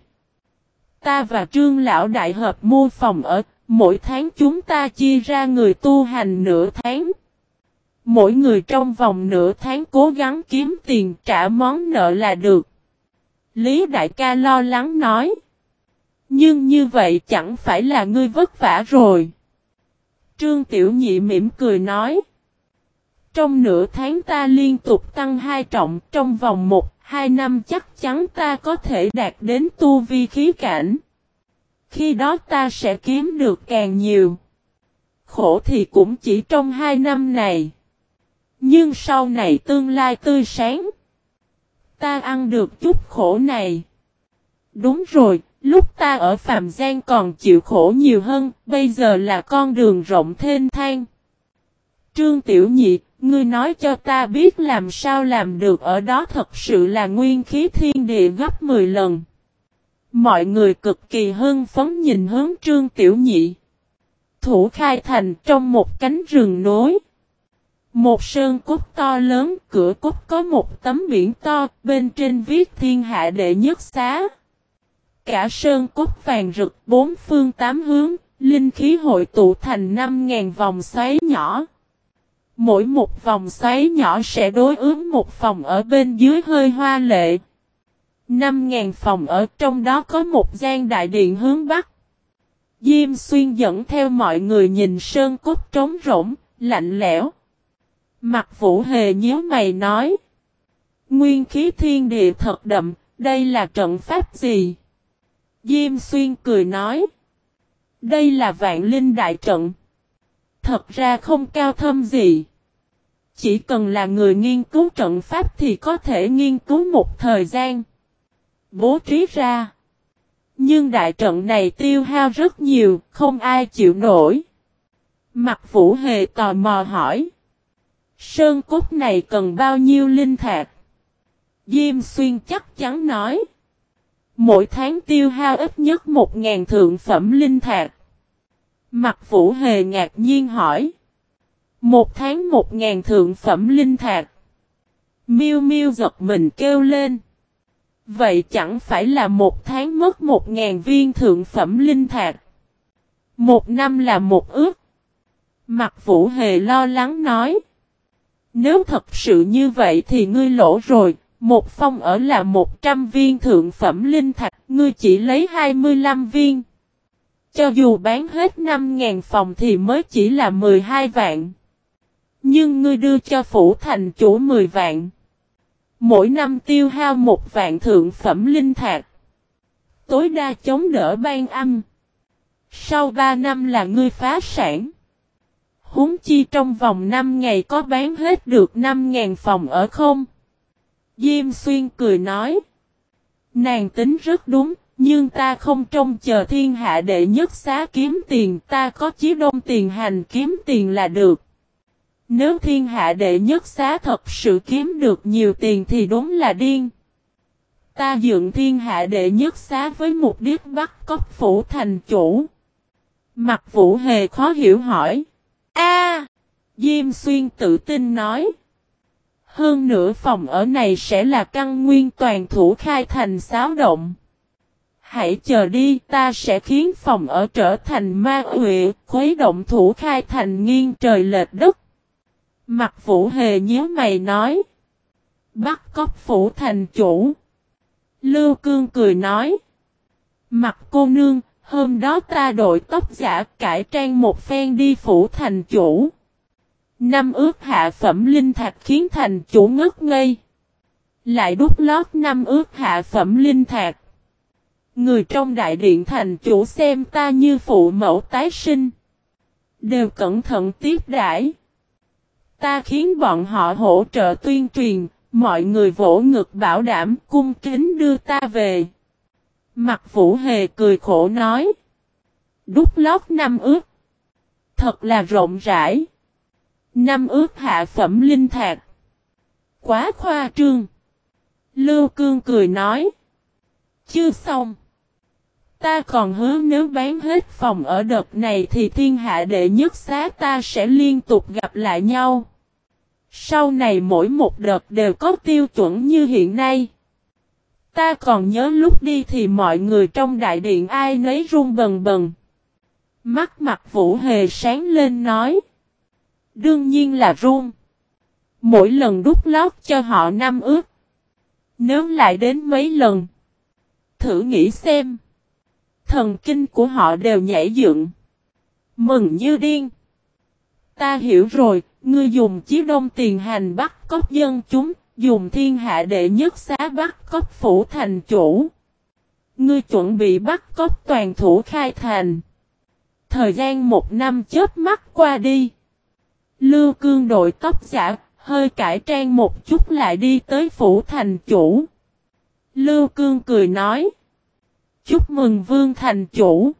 Ta và Trương Lão Đại hợp mua phòng ở, mỗi tháng chúng ta chia ra người tu hành nửa tháng. Mỗi người trong vòng nửa tháng cố gắng kiếm tiền trả món nợ là được. Lý Đại ca lo lắng nói. Nhưng như vậy chẳng phải là ngươi vất vả rồi. Trương Tiểu Nhị mỉm cười nói. Trong nửa tháng ta liên tục tăng hai trọng, trong vòng một, hai năm chắc chắn ta có thể đạt đến tu vi khí cảnh. Khi đó ta sẽ kiếm được càng nhiều. Khổ thì cũng chỉ trong hai năm này. Nhưng sau này tương lai tươi sáng. Ta ăn được chút khổ này. Đúng rồi, lúc ta ở Phạm Giang còn chịu khổ nhiều hơn, bây giờ là con đường rộng thênh thang. Trương Tiểu Nhị, ngươi nói cho ta biết làm sao làm được ở đó thật sự là nguyên khí thiên địa gấp 10 lần. Mọi người cực kỳ hưng phấn nhìn hướng Trương Tiểu Nhị. Thủ khai thành trong một cánh rừng nối. Một sơn cốt to lớn, cửa cốt có một tấm biển to, bên trên viết thiên hạ đệ nhất xá. Cả sơn cốt vàng rực bốn phương tám hướng, linh khí hội tụ thành 5.000 vòng xoáy nhỏ. Mỗi một vòng xoáy nhỏ sẽ đối ứng một phòng ở bên dưới hơi hoa lệ. 5.000 phòng ở trong đó có một gian đại điện hướng Bắc. Diêm xuyên dẫn theo mọi người nhìn sơn cốt trống rỗng, lạnh lẽo. Mặt vũ hề nhíu mày nói. Nguyên khí thiên địa thật đậm, đây là trận pháp gì? Diêm xuyên cười nói. Đây là vạn linh đại trận thật ra không cao thâm gì. Chỉ cần là người nghiên cứu trận pháp thì có thể nghiên cứu một thời gian. Bố trí ra. Nhưng đại trận này tiêu hao rất nhiều, không ai chịu nổi. Mặt vũ hề tò mò hỏi. Sơn cốt này cần bao nhiêu linh thạch? Diêm xuyên chắc chắn nói. Mỗi tháng tiêu hao ít nhất một ngàn thượng phẩm linh thạch. Mặt vũ hề ngạc nhiên hỏi. Một tháng một ngàn thượng phẩm linh thạch. Miêu miêu giật mình kêu lên. Vậy chẳng phải là một tháng mất một ngàn viên thượng phẩm linh thạch. Một năm là một ước. Mặt vũ hề lo lắng nói. Nếu thật sự như vậy thì ngươi lỗ rồi. Một phong ở là một trăm viên thượng phẩm linh thạch. Ngươi chỉ lấy hai mươi lăm viên cho dù bán hết 5.000 phòng thì mới chỉ là 12 vạn. Nhưng ngươi đưa cho phủ thành chủ 10 vạn. Mỗi năm tiêu hao một vạn thượng phẩm linh thạc. Tối đa chống đỡ ban âm. Sau 3 năm là ngươi phá sản. Húng chi trong vòng 5 ngày có bán hết được 5.000 phòng ở không? Diêm xuyên cười nói. Nàng tính rất đúng, nhưng ta không trông chờ thiên hạ đệ nhất xá kiếm tiền, ta có chí đông tiền hành kiếm tiền là được. Nếu thiên hạ đệ nhất xá thật sự kiếm được nhiều tiền thì đúng là điên. Ta dựng thiên hạ đệ nhất xá với mục đích bắt cóc phủ thành chủ. Mặt vũ hề khó hiểu hỏi. A Diêm xuyên tự tin nói. Hơn nữa phòng ở này sẽ là căn nguyên toàn thủ khai thành xáo động. Hãy chờ đi, ta sẽ khiến phòng ở trở thành ma huyện, khuấy động thủ khai thành nghiêng trời lệch đất. Mặt vũ hề nhớ mày nói. Bắt cóc phủ thành chủ. Lưu cương cười nói. Mặt cô nương, hôm đó ta đội tóc giả cải trang một phen đi phủ thành chủ. Năm ước hạ phẩm linh thạch khiến thành chủ ngất ngây. Lại đút lót năm ước hạ phẩm linh thạch. Người trong đại điện thành chủ xem ta như phụ mẫu tái sinh. Đều cẩn thận tiếp đãi. Ta khiến bọn họ hỗ trợ tuyên truyền, mọi người vỗ ngực bảo đảm cung kính đưa ta về. Mặt vũ hề cười khổ nói. Đúc lót năm ước. Thật là rộng rãi. Năm ước hạ phẩm linh thạc. Quá khoa trương. Lưu Cương cười nói. Chưa xong. Ta còn hứa nếu bán hết phòng ở đợt này thì thiên hạ đệ nhất xá ta sẽ liên tục gặp lại nhau. Sau này mỗi một đợt đều có tiêu chuẩn như hiện nay. Ta còn nhớ lúc đi thì mọi người trong đại điện ai nấy run bần bần. Mắt mặt vũ hề sáng lên nói. Đương nhiên là run. Mỗi lần đút lót cho họ năm ước. Nếu lại đến mấy lần. Thử nghĩ xem. Thần kinh của họ đều nhảy dựng. Mừng như điên. Ta hiểu rồi, ngươi dùng chí đông tiền hành bắt cóc dân chúng, dùng thiên hạ đệ nhất xá bắt cóc phủ thành chủ. Ngươi chuẩn bị bắt cóc toàn thủ khai thành. Thời gian một năm chớp mắt qua đi. Lưu cương đội tóc giả, hơi cải trang một chút lại đi tới phủ thành chủ. Lưu cương cười nói. Chúc mừng vương thành chủ.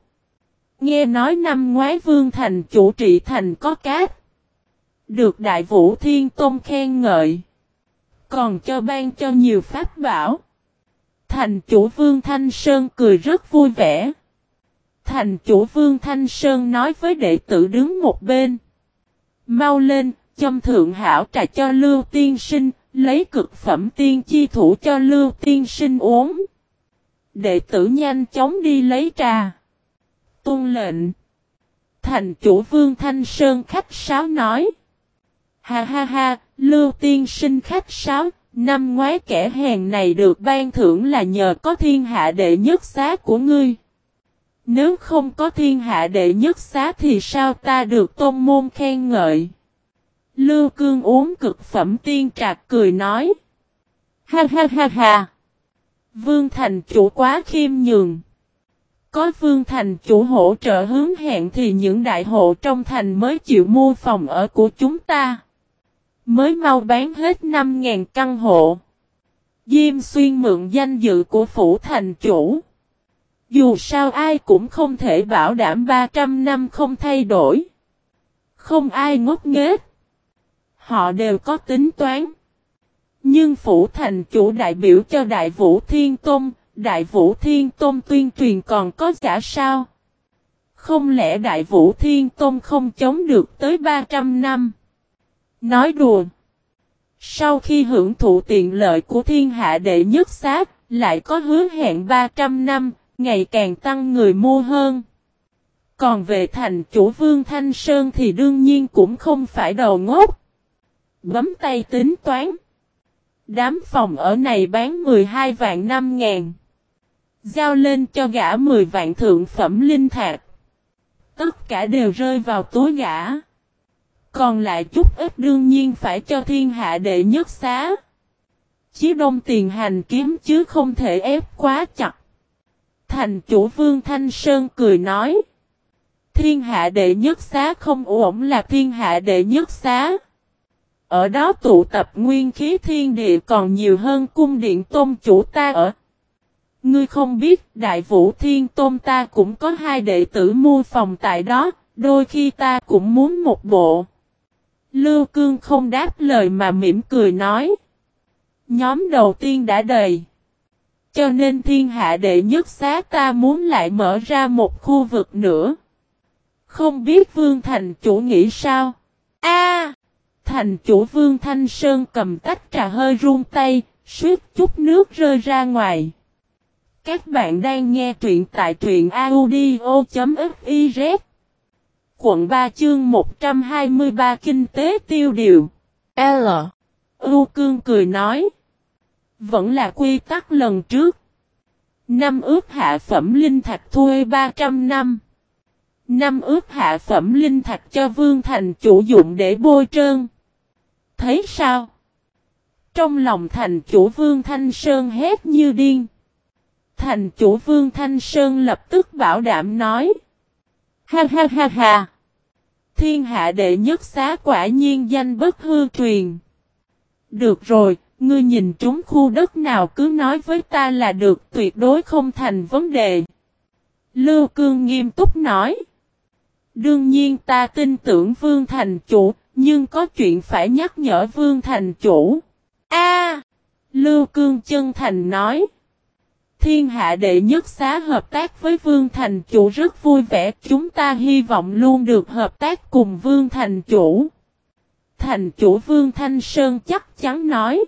Nghe nói năm ngoái vương thành chủ trị thành có cát. Được đại vũ thiên tôn khen ngợi. Còn cho ban cho nhiều pháp bảo. Thành chủ vương Thanh Sơn cười rất vui vẻ. Thành chủ vương Thanh Sơn nói với đệ tử đứng một bên. Mau lên, châm thượng hảo trà cho Lưu Tiên Sinh, lấy cực phẩm tiên chi thủ cho Lưu Tiên Sinh uống. Đệ tử nhanh chóng đi lấy trà. Tôn lệnh. Thành chủ vương Thanh Sơn khách sáo nói. Ha ha ha, Lưu Tiên Sinh khách sáo, năm ngoái kẻ hèn này được ban thưởng là nhờ có thiên hạ đệ nhất xá của ngươi. Nếu không có thiên hạ đệ nhất xá thì sao ta được tôn môn khen ngợi? Lưu cương uống cực phẩm tiên trạc cười nói. Ha ha ha ha. Vương thành chủ quá khiêm nhường. Có vương thành chủ hỗ trợ hướng hẹn thì những đại hộ trong thành mới chịu mua phòng ở của chúng ta. Mới mau bán hết 5.000 căn hộ. Diêm xuyên mượn danh dự của phủ thành chủ. Dù sao ai cũng không thể bảo đảm 300 năm không thay đổi. Không ai ngốc nghếch. Họ đều có tính toán. Nhưng phủ thành chủ đại biểu cho Đại Vũ Thiên Tôn, Đại Vũ Thiên Tôn tuyên truyền còn có giả sao? Không lẽ Đại Vũ Thiên Tôn không chống được tới 300 năm? Nói đùa. Sau khi hưởng thụ tiện lợi của thiên hạ đệ nhất sát, lại có hứa hẹn 300 năm, ngày càng tăng người mua hơn. Còn về thành chủ Vương Thanh Sơn thì đương nhiên cũng không phải đầu ngốc. Bấm tay tính toán. Đám phòng ở này bán 12 vạn 5 ngàn. Giao lên cho gã 10 vạn thượng phẩm linh thạch Tất cả đều rơi vào túi gã. Còn lại chút ít đương nhiên phải cho thiên hạ đệ nhất xá. Chí đông tiền hành kiếm chứ không thể ép quá chặt. Thành chủ vương Thanh Sơn cười nói. Thiên hạ đệ nhất xá không ổn là thiên hạ đệ nhất xá. Ở đó tụ tập nguyên khí thiên địa còn nhiều hơn cung điện tôn chủ ta ở. Ngươi không biết đại vũ thiên tôn ta cũng có hai đệ tử mua phòng tại đó, đôi khi ta cũng muốn một bộ. Lưu cương không đáp lời mà mỉm cười nói. Nhóm đầu tiên đã đầy. Cho nên thiên hạ đệ nhất xá ta muốn lại mở ra một khu vực nữa. Không biết Vương Thành chủ nghĩ sao? A, Thành chủ Vương Thanh Sơn cầm tách trà hơi run tay, suýt chút nước rơi ra ngoài. Các bạn đang nghe truyện tại truyện audio.fiz Quận 3 chương 123 Kinh tế tiêu điều. L. U Cương cười nói Vẫn là quy tắc lần trước. Năm ước hạ phẩm linh thạch thuê 300 năm. Năm ước hạ phẩm linh thạch cho Vương Thành chủ dụng để bôi trơn. Thấy sao? Trong lòng thành chủ Vương Thanh Sơn hét như điên Thành chủ Vương Thanh Sơn lập tức bảo đảm nói. Ha ha ha ha. Thiên hạ đệ nhất xá quả nhiên danh bất hư truyền. Được rồi, ngươi nhìn trúng khu đất nào cứ nói với ta là được tuyệt đối không thành vấn đề. Lưu Cương nghiêm túc nói. Đương nhiên ta tin tưởng Vương Thành Chủ, nhưng có chuyện phải nhắc nhở Vương Thành Chủ. A, Lưu Cương chân thành nói. Thiên hạ đệ nhất xá hợp tác với Vương Thành Chủ rất vui vẻ, chúng ta hy vọng luôn được hợp tác cùng Vương Thành Chủ. Thành Chủ Vương Thanh Sơn chắc chắn nói.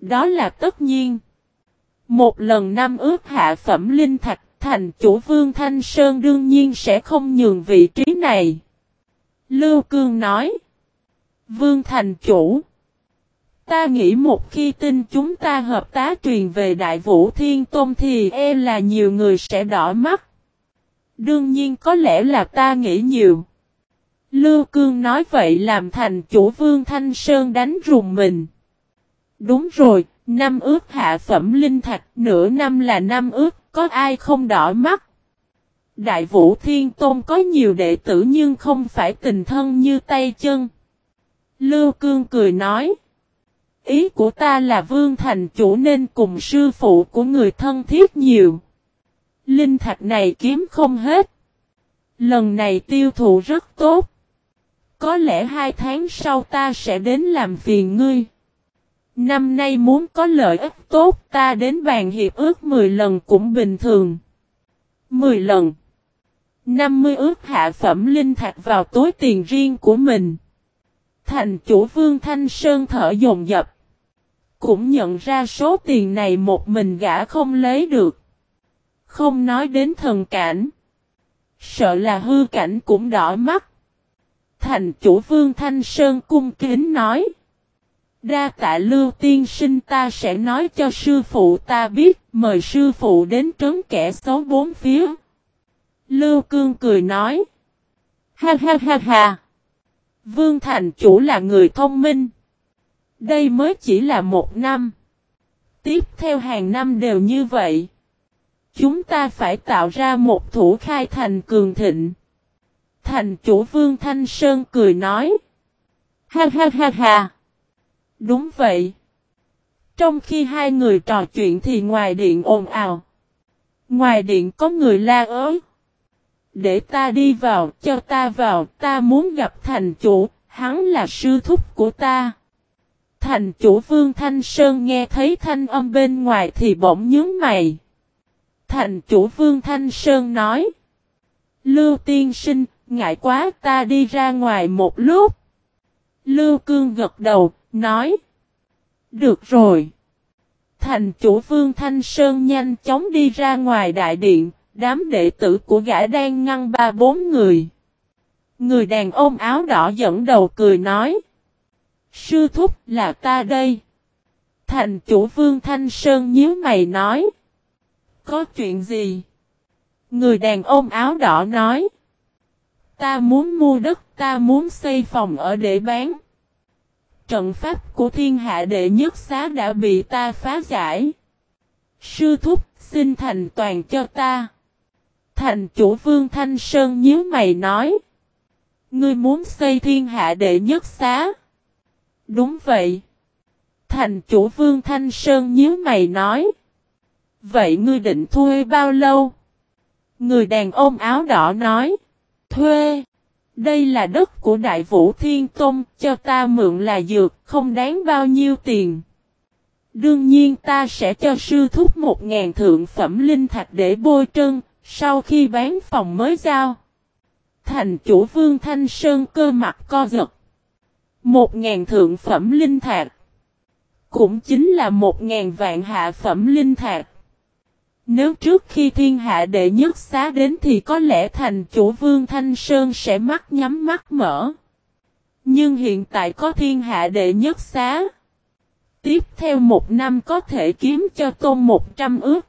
Đó là tất nhiên. Một lần năm ước hạ phẩm linh thạch, Thành Chủ Vương Thanh Sơn đương nhiên sẽ không nhường vị trí này. Lưu Cương nói. Vương Thành Chủ. Ta nghĩ một khi tin chúng ta hợp tá truyền về Đại Vũ Thiên Tôn thì e là nhiều người sẽ đỏ mắt. Đương nhiên có lẽ là ta nghĩ nhiều. Lưu Cương nói vậy làm thành chủ Vương Thanh Sơn đánh rùng mình. Đúng rồi, năm ước hạ phẩm linh thạch, nửa năm là năm ước, có ai không đỏ mắt? Đại Vũ Thiên Tôn có nhiều đệ tử nhưng không phải tình thân như tay chân. Lưu Cương cười nói. Ý của ta là Vương Thành chủ nên cùng sư phụ của người thân thiết nhiều. Linh thạch này kiếm không hết. Lần này tiêu thụ rất tốt. Có lẽ hai tháng sau ta sẽ đến làm phiền ngươi. Năm nay muốn có lợi ích tốt, ta đến bàn hiệp ước 10 lần cũng bình thường. 10 lần. 50 ước hạ phẩm linh thạch vào túi tiền riêng của mình. Thành chủ vương Thanh Sơn thở dồn dập. Cũng nhận ra số tiền này một mình gã không lấy được. Không nói đến thần cảnh. Sợ là hư cảnh cũng đỏ mắt. Thành chủ vương Thanh Sơn cung kính nói. Đa tạ lưu tiên sinh ta sẽ nói cho sư phụ ta biết, mời sư phụ đến trấn kẻ xấu bốn phía. Lưu cương cười nói. Ha ha ha ha. Vương Thành chủ là người thông minh. Đây mới chỉ là một năm. Tiếp theo hàng năm đều như vậy. Chúng ta phải tạo ra một thủ khai thành cường thịnh. Thành chủ Vương Thanh Sơn cười nói. Ha ha ha ha. Đúng vậy. Trong khi hai người trò chuyện thì ngoài điện ồn ào. Ngoài điện có người la ới. Để ta đi vào, cho ta vào, ta muốn gặp thành chủ, hắn là sư thúc của ta. Thành chủ Vương Thanh Sơn nghe thấy thanh âm bên ngoài thì bỗng nhướng mày. Thành chủ Vương Thanh Sơn nói. Lưu tiên sinh, ngại quá ta đi ra ngoài một lúc. Lưu Cương gật đầu, nói. Được rồi. Thành chủ Vương Thanh Sơn nhanh chóng đi ra ngoài đại điện, đám đệ tử của gã đang ngăn ba bốn người. Người đàn ông áo đỏ dẫn đầu cười nói. Sư thúc là ta đây. Thành chủ vương Thanh Sơn nhíu mày nói. Có chuyện gì? Người đàn ông áo đỏ nói. Ta muốn mua đất, ta muốn xây phòng ở để bán. Trận pháp của thiên hạ đệ nhất xá đã bị ta phá giải. Sư thúc, xin thành toàn cho ta. Thành chủ vương Thanh Sơn nhíu mày nói. Ngươi muốn xây thiên hạ đệ nhất xá. Đúng vậy. Thành chủ vương Thanh Sơn nhíu mày nói. Vậy ngươi định thuê bao lâu? Người đàn ông áo đỏ nói. Thuê. Đây là đất của Đại Vũ Thiên Tôn, cho ta mượn là dược, không đáng bao nhiêu tiền. Đương nhiên ta sẽ cho sư thúc một ngàn thượng phẩm linh thạch để bôi trơn, sau khi bán phòng mới giao. Thành chủ vương Thanh Sơn cơ mặt co giật. Một ngàn thượng phẩm linh thạch. Cũng chính là một ngàn vạn hạ phẩm linh thạch. Nếu trước khi thiên hạ đệ nhất xá đến thì có lẽ thành chủ vương Thanh Sơn sẽ mắt nhắm mắt mở. Nhưng hiện tại có thiên hạ đệ nhất xá. Tiếp theo một năm có thể kiếm cho tôn 100 ước.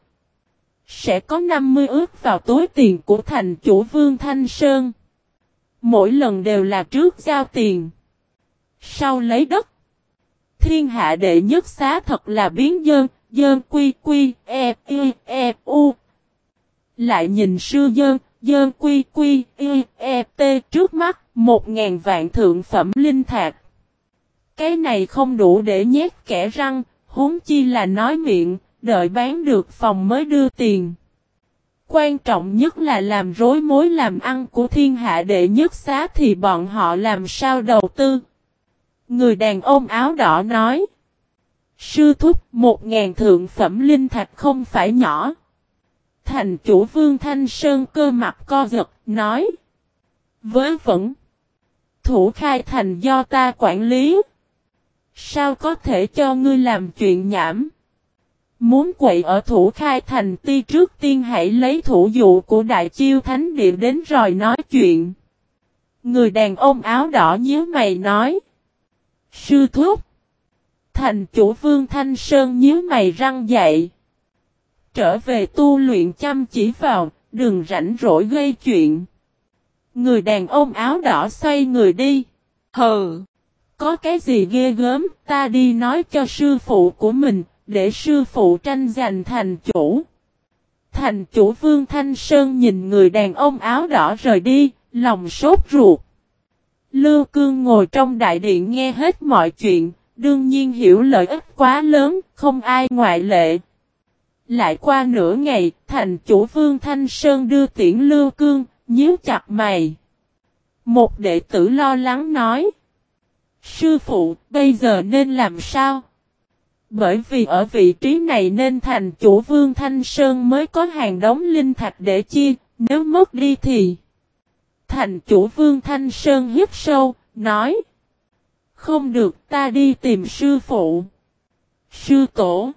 Sẽ có 50 ước vào túi tiền của thành chủ vương Thanh Sơn. Mỗi lần đều là trước giao tiền. Sau lấy đất. Thiên hạ đệ nhất xá thật là biến dơn, dơn quy quy, e, e, e, u. Lại nhìn sư dơn, dơn quy quy, e, e, t trước mắt, một ngàn vạn thượng phẩm linh thạc. Cái này không đủ để nhét kẻ răng, huống chi là nói miệng, đợi bán được phòng mới đưa tiền. Quan trọng nhất là làm rối mối làm ăn của thiên hạ đệ nhất xá thì bọn họ làm sao đầu tư. Người đàn ông áo đỏ nói. Sư thúc một ngàn thượng phẩm linh thạch không phải nhỏ. Thành chủ vương Thanh Sơn cơ mặt co giật, nói. Với vẫn. Thủ khai thành do ta quản lý. Sao có thể cho ngươi làm chuyện nhảm? Muốn quậy ở thủ khai thành ti trước tiên hãy lấy thủ dụ của đại chiêu thánh địa đến rồi nói chuyện. Người đàn ông áo đỏ nhíu mày nói. Sư thúc. Thành chủ vương Thanh Sơn nhíu mày răng dậy. Trở về tu luyện chăm chỉ vào, đừng rảnh rỗi gây chuyện. Người đàn ông áo đỏ xoay người đi. hờ Có cái gì ghê gớm, ta đi nói cho sư phụ của mình, để sư phụ tranh giành thành chủ. Thành chủ Vương Thanh Sơn nhìn người đàn ông áo đỏ rời đi, lòng sốt ruột. Lưu Cương ngồi trong đại điện nghe hết mọi chuyện, đương nhiên hiểu lợi ích quá lớn, không ai ngoại lệ. Lại qua nửa ngày, thành chủ Vương Thanh Sơn đưa tiễn Lưu Cương, nhíu chặt mày. Một đệ tử lo lắng nói. Sư phụ, bây giờ nên làm sao? Bởi vì ở vị trí này nên thành chủ Vương Thanh Sơn mới có hàng đống linh thạch để chia, nếu mất đi thì... Thành chủ Vương Thanh Sơn hít sâu, nói. Không được ta đi tìm sư phụ. Sư tổ.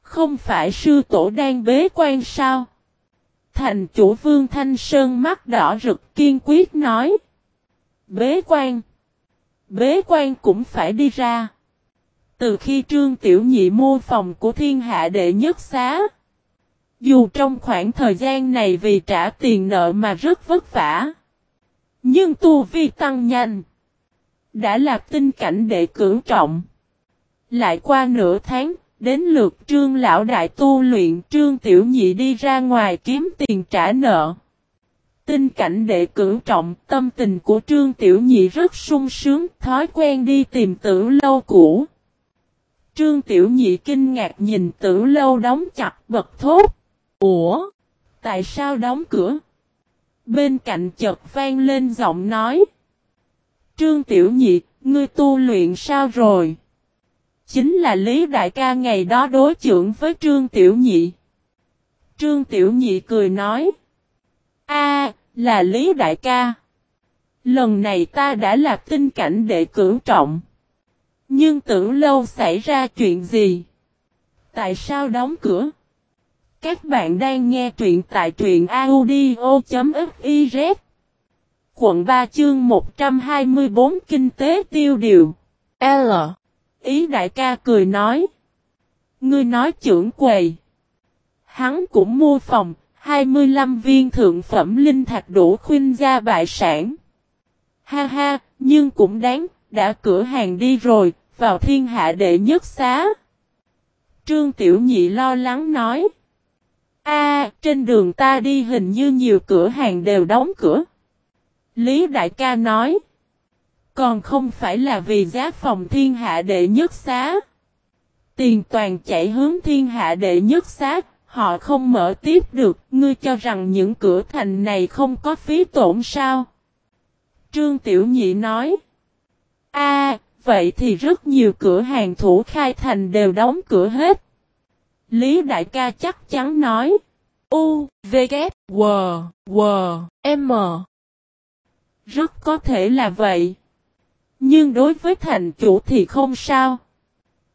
Không phải sư tổ đang bế quan sao? Thành chủ Vương Thanh Sơn mắt đỏ rực kiên quyết nói. Bế quan. Bế quan cũng phải đi ra. Từ khi Trương Tiểu Nhị mua phòng của thiên hạ đệ nhất xá. Dù trong khoảng thời gian này vì trả tiền nợ mà rất vất vả. Nhưng tu vi tăng nhanh. Đã là tinh cảnh đệ cửu trọng. Lại qua nửa tháng, đến lượt trương lão đại tu luyện trương tiểu nhị đi ra ngoài kiếm tiền trả nợ. Tinh cảnh đệ cửu trọng, tâm tình của trương tiểu nhị rất sung sướng, thói quen đi tìm tử lâu cũ. Trương tiểu nhị kinh ngạc nhìn tử lâu đóng chặt bật thốt. Ủa? Tại sao đóng cửa? Bên cạnh chợt vang lên giọng nói. Trương Tiểu Nhị, ngươi tu luyện sao rồi? Chính là Lý Đại ca ngày đó đối trưởng với Trương Tiểu Nhị. Trương Tiểu Nhị cười nói. a là Lý Đại ca. Lần này ta đã là tinh cảnh để cử trọng. Nhưng tử lâu xảy ra chuyện gì? Tại sao đóng cửa? Các bạn đang nghe truyện tại truyện audio.fiz Quận 3 chương 124 Kinh tế tiêu điều L Ý đại ca cười nói Ngươi nói trưởng quầy Hắn cũng mua phòng 25 viên thượng phẩm linh thạch đủ khuyên gia bại sản. Ha ha, nhưng cũng đáng, đã cửa hàng đi rồi, vào thiên hạ đệ nhất xá. Trương Tiểu Nhị lo lắng nói. A, trên đường ta đi hình như nhiều cửa hàng đều đóng cửa. Lý Đại ca nói. Còn không phải là vì giá phòng thiên hạ đệ nhất xá. Tiền toàn chạy hướng thiên hạ đệ nhất xá, họ không mở tiếp được, ngươi cho rằng những cửa thành này không có phí tổn sao? Trương Tiểu Nhị nói. À, vậy thì rất nhiều cửa hàng thủ khai thành đều đóng cửa hết. Lý Đại ca chắc chắn nói. U, V, K, W, W, M. Rất có thể là vậy. Nhưng đối với thành chủ thì không sao.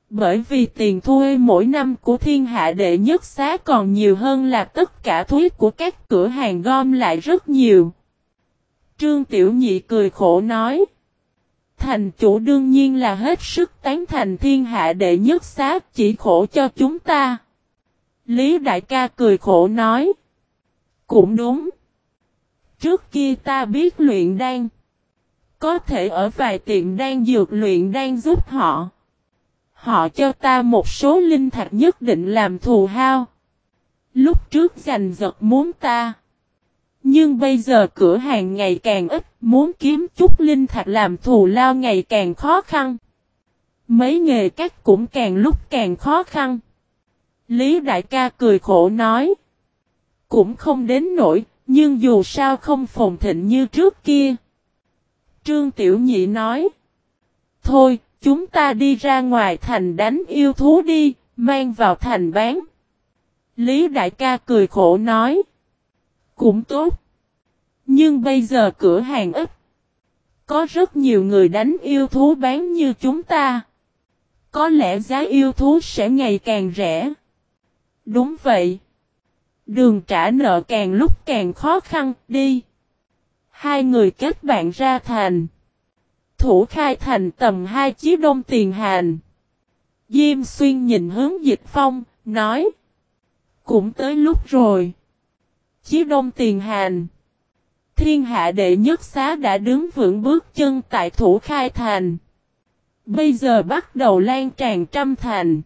Bởi vì tiền thuê mỗi năm của thiên hạ đệ nhất xá còn nhiều hơn là tất cả thuế của các cửa hàng gom lại rất nhiều. Trương Tiểu Nhị cười khổ nói. Thành chủ đương nhiên là hết sức tán thành thiên hạ đệ nhất xá chỉ khổ cho chúng ta. Lý Đại ca cười khổ nói. Cũng đúng. Trước kia ta biết luyện đan. Có thể ở vài tiệm đan dược luyện đan giúp họ. Họ cho ta một số linh thạch nhất định làm thù hao. Lúc trước giành giật muốn ta. Nhưng bây giờ cửa hàng ngày càng ít, muốn kiếm chút linh thạch làm thù lao ngày càng khó khăn. Mấy nghề cách cũng càng lúc càng khó khăn. Lý đại ca cười khổ nói. Cũng không đến nổi, nhưng dù sao không phồn thịnh như trước kia. Trương Tiểu Nhị nói. Thôi, chúng ta đi ra ngoài thành đánh yêu thú đi, mang vào thành bán. Lý đại ca cười khổ nói. Cũng tốt. Nhưng bây giờ cửa hàng ít. Có rất nhiều người đánh yêu thú bán như chúng ta. Có lẽ giá yêu thú sẽ ngày càng rẻ. Đúng vậy. Đường trả nợ càng lúc càng khó khăn, đi. Hai người kết bạn ra thành. Thủ khai thành tầm hai chiếc đông tiền hành. Diêm xuyên nhìn hướng dịch phong, nói. Cũng tới lúc rồi. Chí đông tiền hành. Thiên hạ đệ nhất xá đã đứng vững bước chân tại thủ khai thành. Bây giờ bắt đầu lan tràn trăm thành.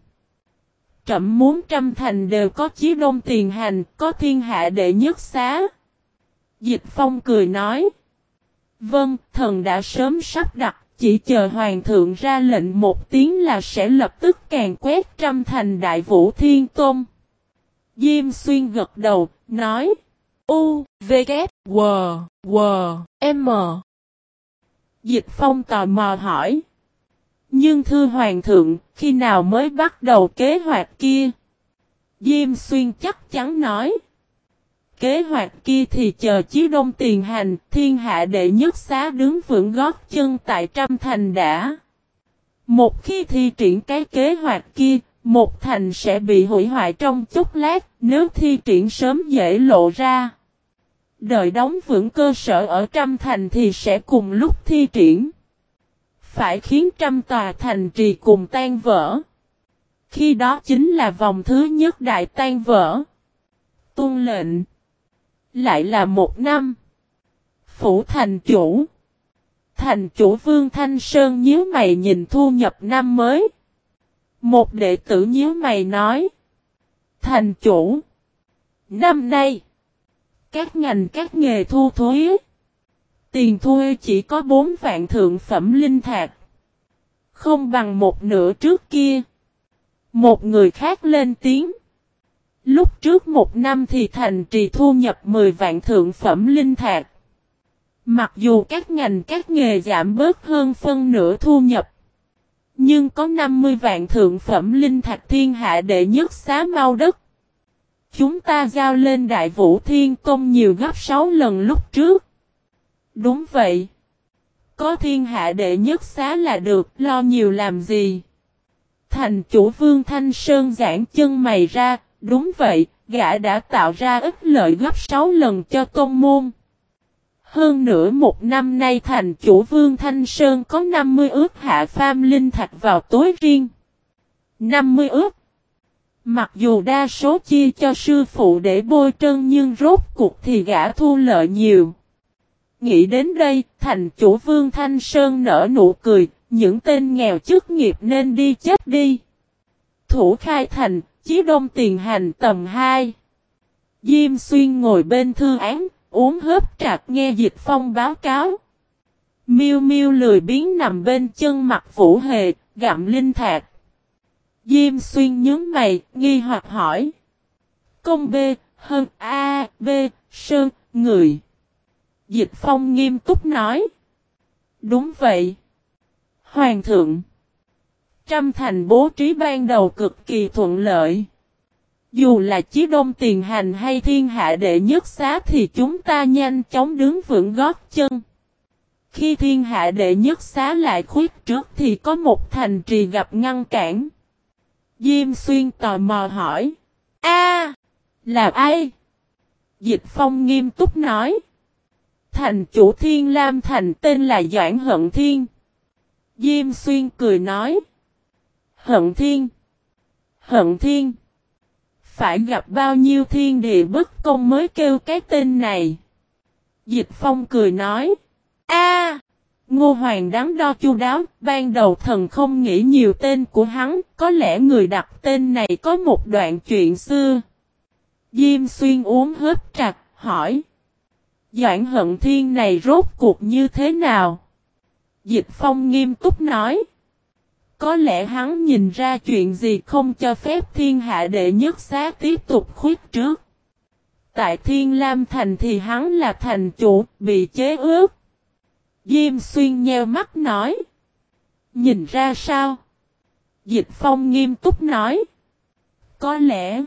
Trậm muốn trăm thành đều có chí đông tiền hành, có thiên hạ đệ nhất xá. Dịch phong cười nói. Vâng, thần đã sớm sắp đặt, chỉ chờ hoàng thượng ra lệnh một tiếng là sẽ lập tức càng quét trăm thành đại vũ thiên tôn. Diêm xuyên gật đầu, nói. U, V, K, W, W, M. Dịch phong tò mò hỏi. Nhưng thưa hoàng thượng, khi nào mới bắt đầu kế hoạch kia? Diêm xuyên chắc chắn nói. Kế hoạch kia thì chờ chí đông tiền hành, thiên hạ đệ nhất xá đứng vững gót chân tại trăm thành đã. Một khi thi triển cái kế hoạch kia, một thành sẽ bị hủy hoại trong chốc lát, nếu thi triển sớm dễ lộ ra. Đợi đóng vững cơ sở ở trăm thành thì sẽ cùng lúc thi triển. Phải khiến trăm tòa thành trì cùng tan vỡ. Khi đó chính là vòng thứ nhất đại tan vỡ. tuân lệnh. Lại là một năm. Phủ thành chủ. Thành chủ Vương Thanh Sơn nhíu mày nhìn thu nhập năm mới. Một đệ tử nhíu mày nói. Thành chủ. Năm nay. Các ngành các nghề thu thuế. Tiền thuê chỉ có 4 vạn thượng phẩm linh thạch. Không bằng một nửa trước kia. Một người khác lên tiếng. Lúc trước một năm thì thành trì thu nhập 10 vạn thượng phẩm linh thạch. Mặc dù các ngành các nghề giảm bớt hơn phân nửa thu nhập. Nhưng có 50 vạn thượng phẩm linh thạch thiên hạ đệ nhất xá mau đất. Chúng ta giao lên đại vũ thiên tôn nhiều gấp 6 lần lúc trước. Đúng vậy. Có thiên hạ đệ nhất xá là được, lo nhiều làm gì? Thành chủ vương Thanh Sơn giãn chân mày ra, đúng vậy, gã đã tạo ra ít lợi gấp 6 lần cho tôn môn. Hơn nữa một năm nay thành chủ vương Thanh Sơn có 50 ước hạ pham linh thạch vào tối riêng. 50 ước. Mặc dù đa số chia cho sư phụ để bôi trơn nhưng rốt cuộc thì gã thu lợi nhiều. Nghĩ đến đây, thành chủ Vương Thanh Sơn nở nụ cười, những tên nghèo chức nghiệp nên đi chết đi. Thủ khai thành, chí đông tiền hành tầm 2. Diêm xuyên ngồi bên thư án, uống hớp trạc nghe dịch phong báo cáo. Miêu miêu lười biến nằm bên chân mặt vũ hề, gặm linh thạc. Diêm xuyên nhớ mày, nghi hoặc hỏi. Công B, hơn A, B, Sơn, người. Dịch phong nghiêm túc nói. Đúng vậy. Hoàng thượng. Trăm thành bố trí ban đầu cực kỳ thuận lợi. Dù là chí đông tiền hành hay thiên hạ đệ nhất xá thì chúng ta nhanh chóng đứng vững gót chân. Khi thiên hạ đệ nhất xá lại khuyết trước thì có một thành trì gặp ngăn cản. Diêm xuyên tò mò hỏi. A, là ai? Dịch phong nghiêm túc nói. Thành chủ thiên lam thành tên là Doãn Hận Thiên. Diêm xuyên cười nói. Hận Thiên. Hận Thiên. Phải gặp bao nhiêu thiên địa bất công mới kêu cái tên này. Dịch phong cười nói. A, Ngô Hoàng đáng đo chu đáo, ban đầu thần không nghĩ nhiều tên của hắn, có lẽ người đặt tên này có một đoạn chuyện xưa. Diêm xuyên uống hớp trặc, hỏi. Doãn hận thiên này rốt cuộc như thế nào? Dịch phong nghiêm túc nói. Có lẽ hắn nhìn ra chuyện gì không cho phép thiên hạ đệ nhất xá tiếp tục khuyết trước. Tại thiên lam thành thì hắn là thành chủ, bị chế ước. Diêm xuyên nheo mắt nói. Nhìn ra sao? Dịch phong nghiêm túc nói. Có lẽ.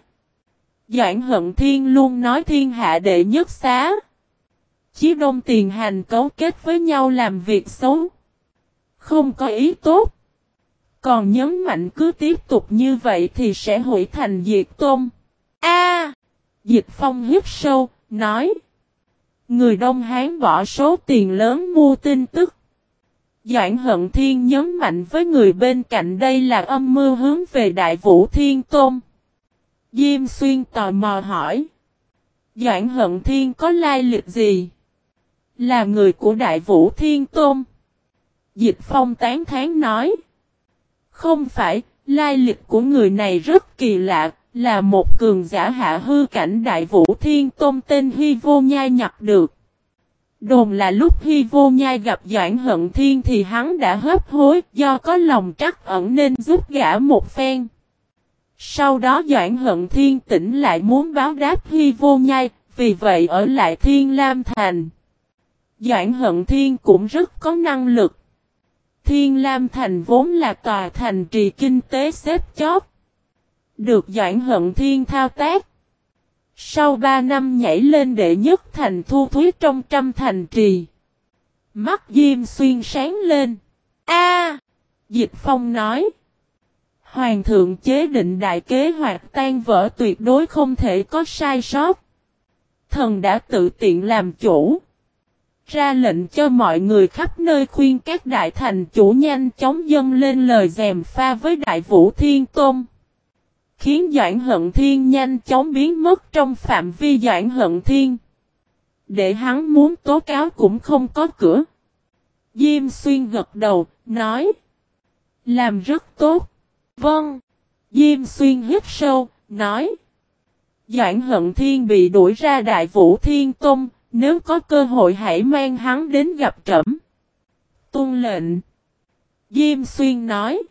Doãn hận thiên luôn nói thiên hạ đệ nhất xá. Chí đông tiền hành cấu kết với nhau làm việc xấu. Không có ý tốt. Còn nhấn mạnh cứ tiếp tục như vậy thì sẽ hủy thành diệt tôn. A, Dịch phong hít sâu, nói. Người Đông Hán bỏ số tiền lớn mua tin tức. Doãn hận thiên nhấn mạnh với người bên cạnh đây là âm mưu hướng về Đại Vũ Thiên Tôn. Diêm xuyên tò mò hỏi. Doãn hận thiên có lai lịch gì? Là người của Đại Vũ Thiên Tôn. Dịch phong tán tháng nói. Không phải, lai lịch của người này rất kỳ lạ, là một cường giả hạ hư cảnh đại vũ thiên tôn tên Hy Vô Nhai nhặt được. Đồn là lúc Hy Vô Nhai gặp Doãn Hận Thiên thì hắn đã hấp hối do có lòng trắc ẩn nên giúp gã một phen. Sau đó Doãn Hận Thiên tỉnh lại muốn báo đáp Hy Vô Nhai, vì vậy ở lại Thiên Lam Thành. Doãn Hận Thiên cũng rất có năng lực. Thiên Lam Thành vốn là tòa thành trì kinh tế xếp chót. Được Doãn Hận Thiên thao tác. Sau ba năm nhảy lên đệ nhất thành thu thúy trong trăm thành trì. Mắt Diêm Xuyên sáng lên. A, Dịch Phong nói. Hoàng thượng chế định đại kế hoạch tan vỡ tuyệt đối không thể có sai sót. Thần đã tự tiện làm chủ. Ra lệnh cho mọi người khắp nơi khuyên các đại thành chủ nhanh chóng dâng lên lời dèm pha với đại vũ thiên tôn khiến Doãn Hận Thiên nhanh chóng biến mất trong phạm vi Doãn Hận Thiên. Để hắn muốn tố cáo cũng không có cửa. Diêm Xuyên gật đầu, nói. Làm rất tốt. Vâng. Diêm Xuyên hít sâu, nói. Doãn Hận Thiên bị đuổi ra Đại Vũ Thiên Tông, nếu có cơ hội hãy mang hắn đến gặp trẫm. Tôn lệnh. Diêm Xuyên nói.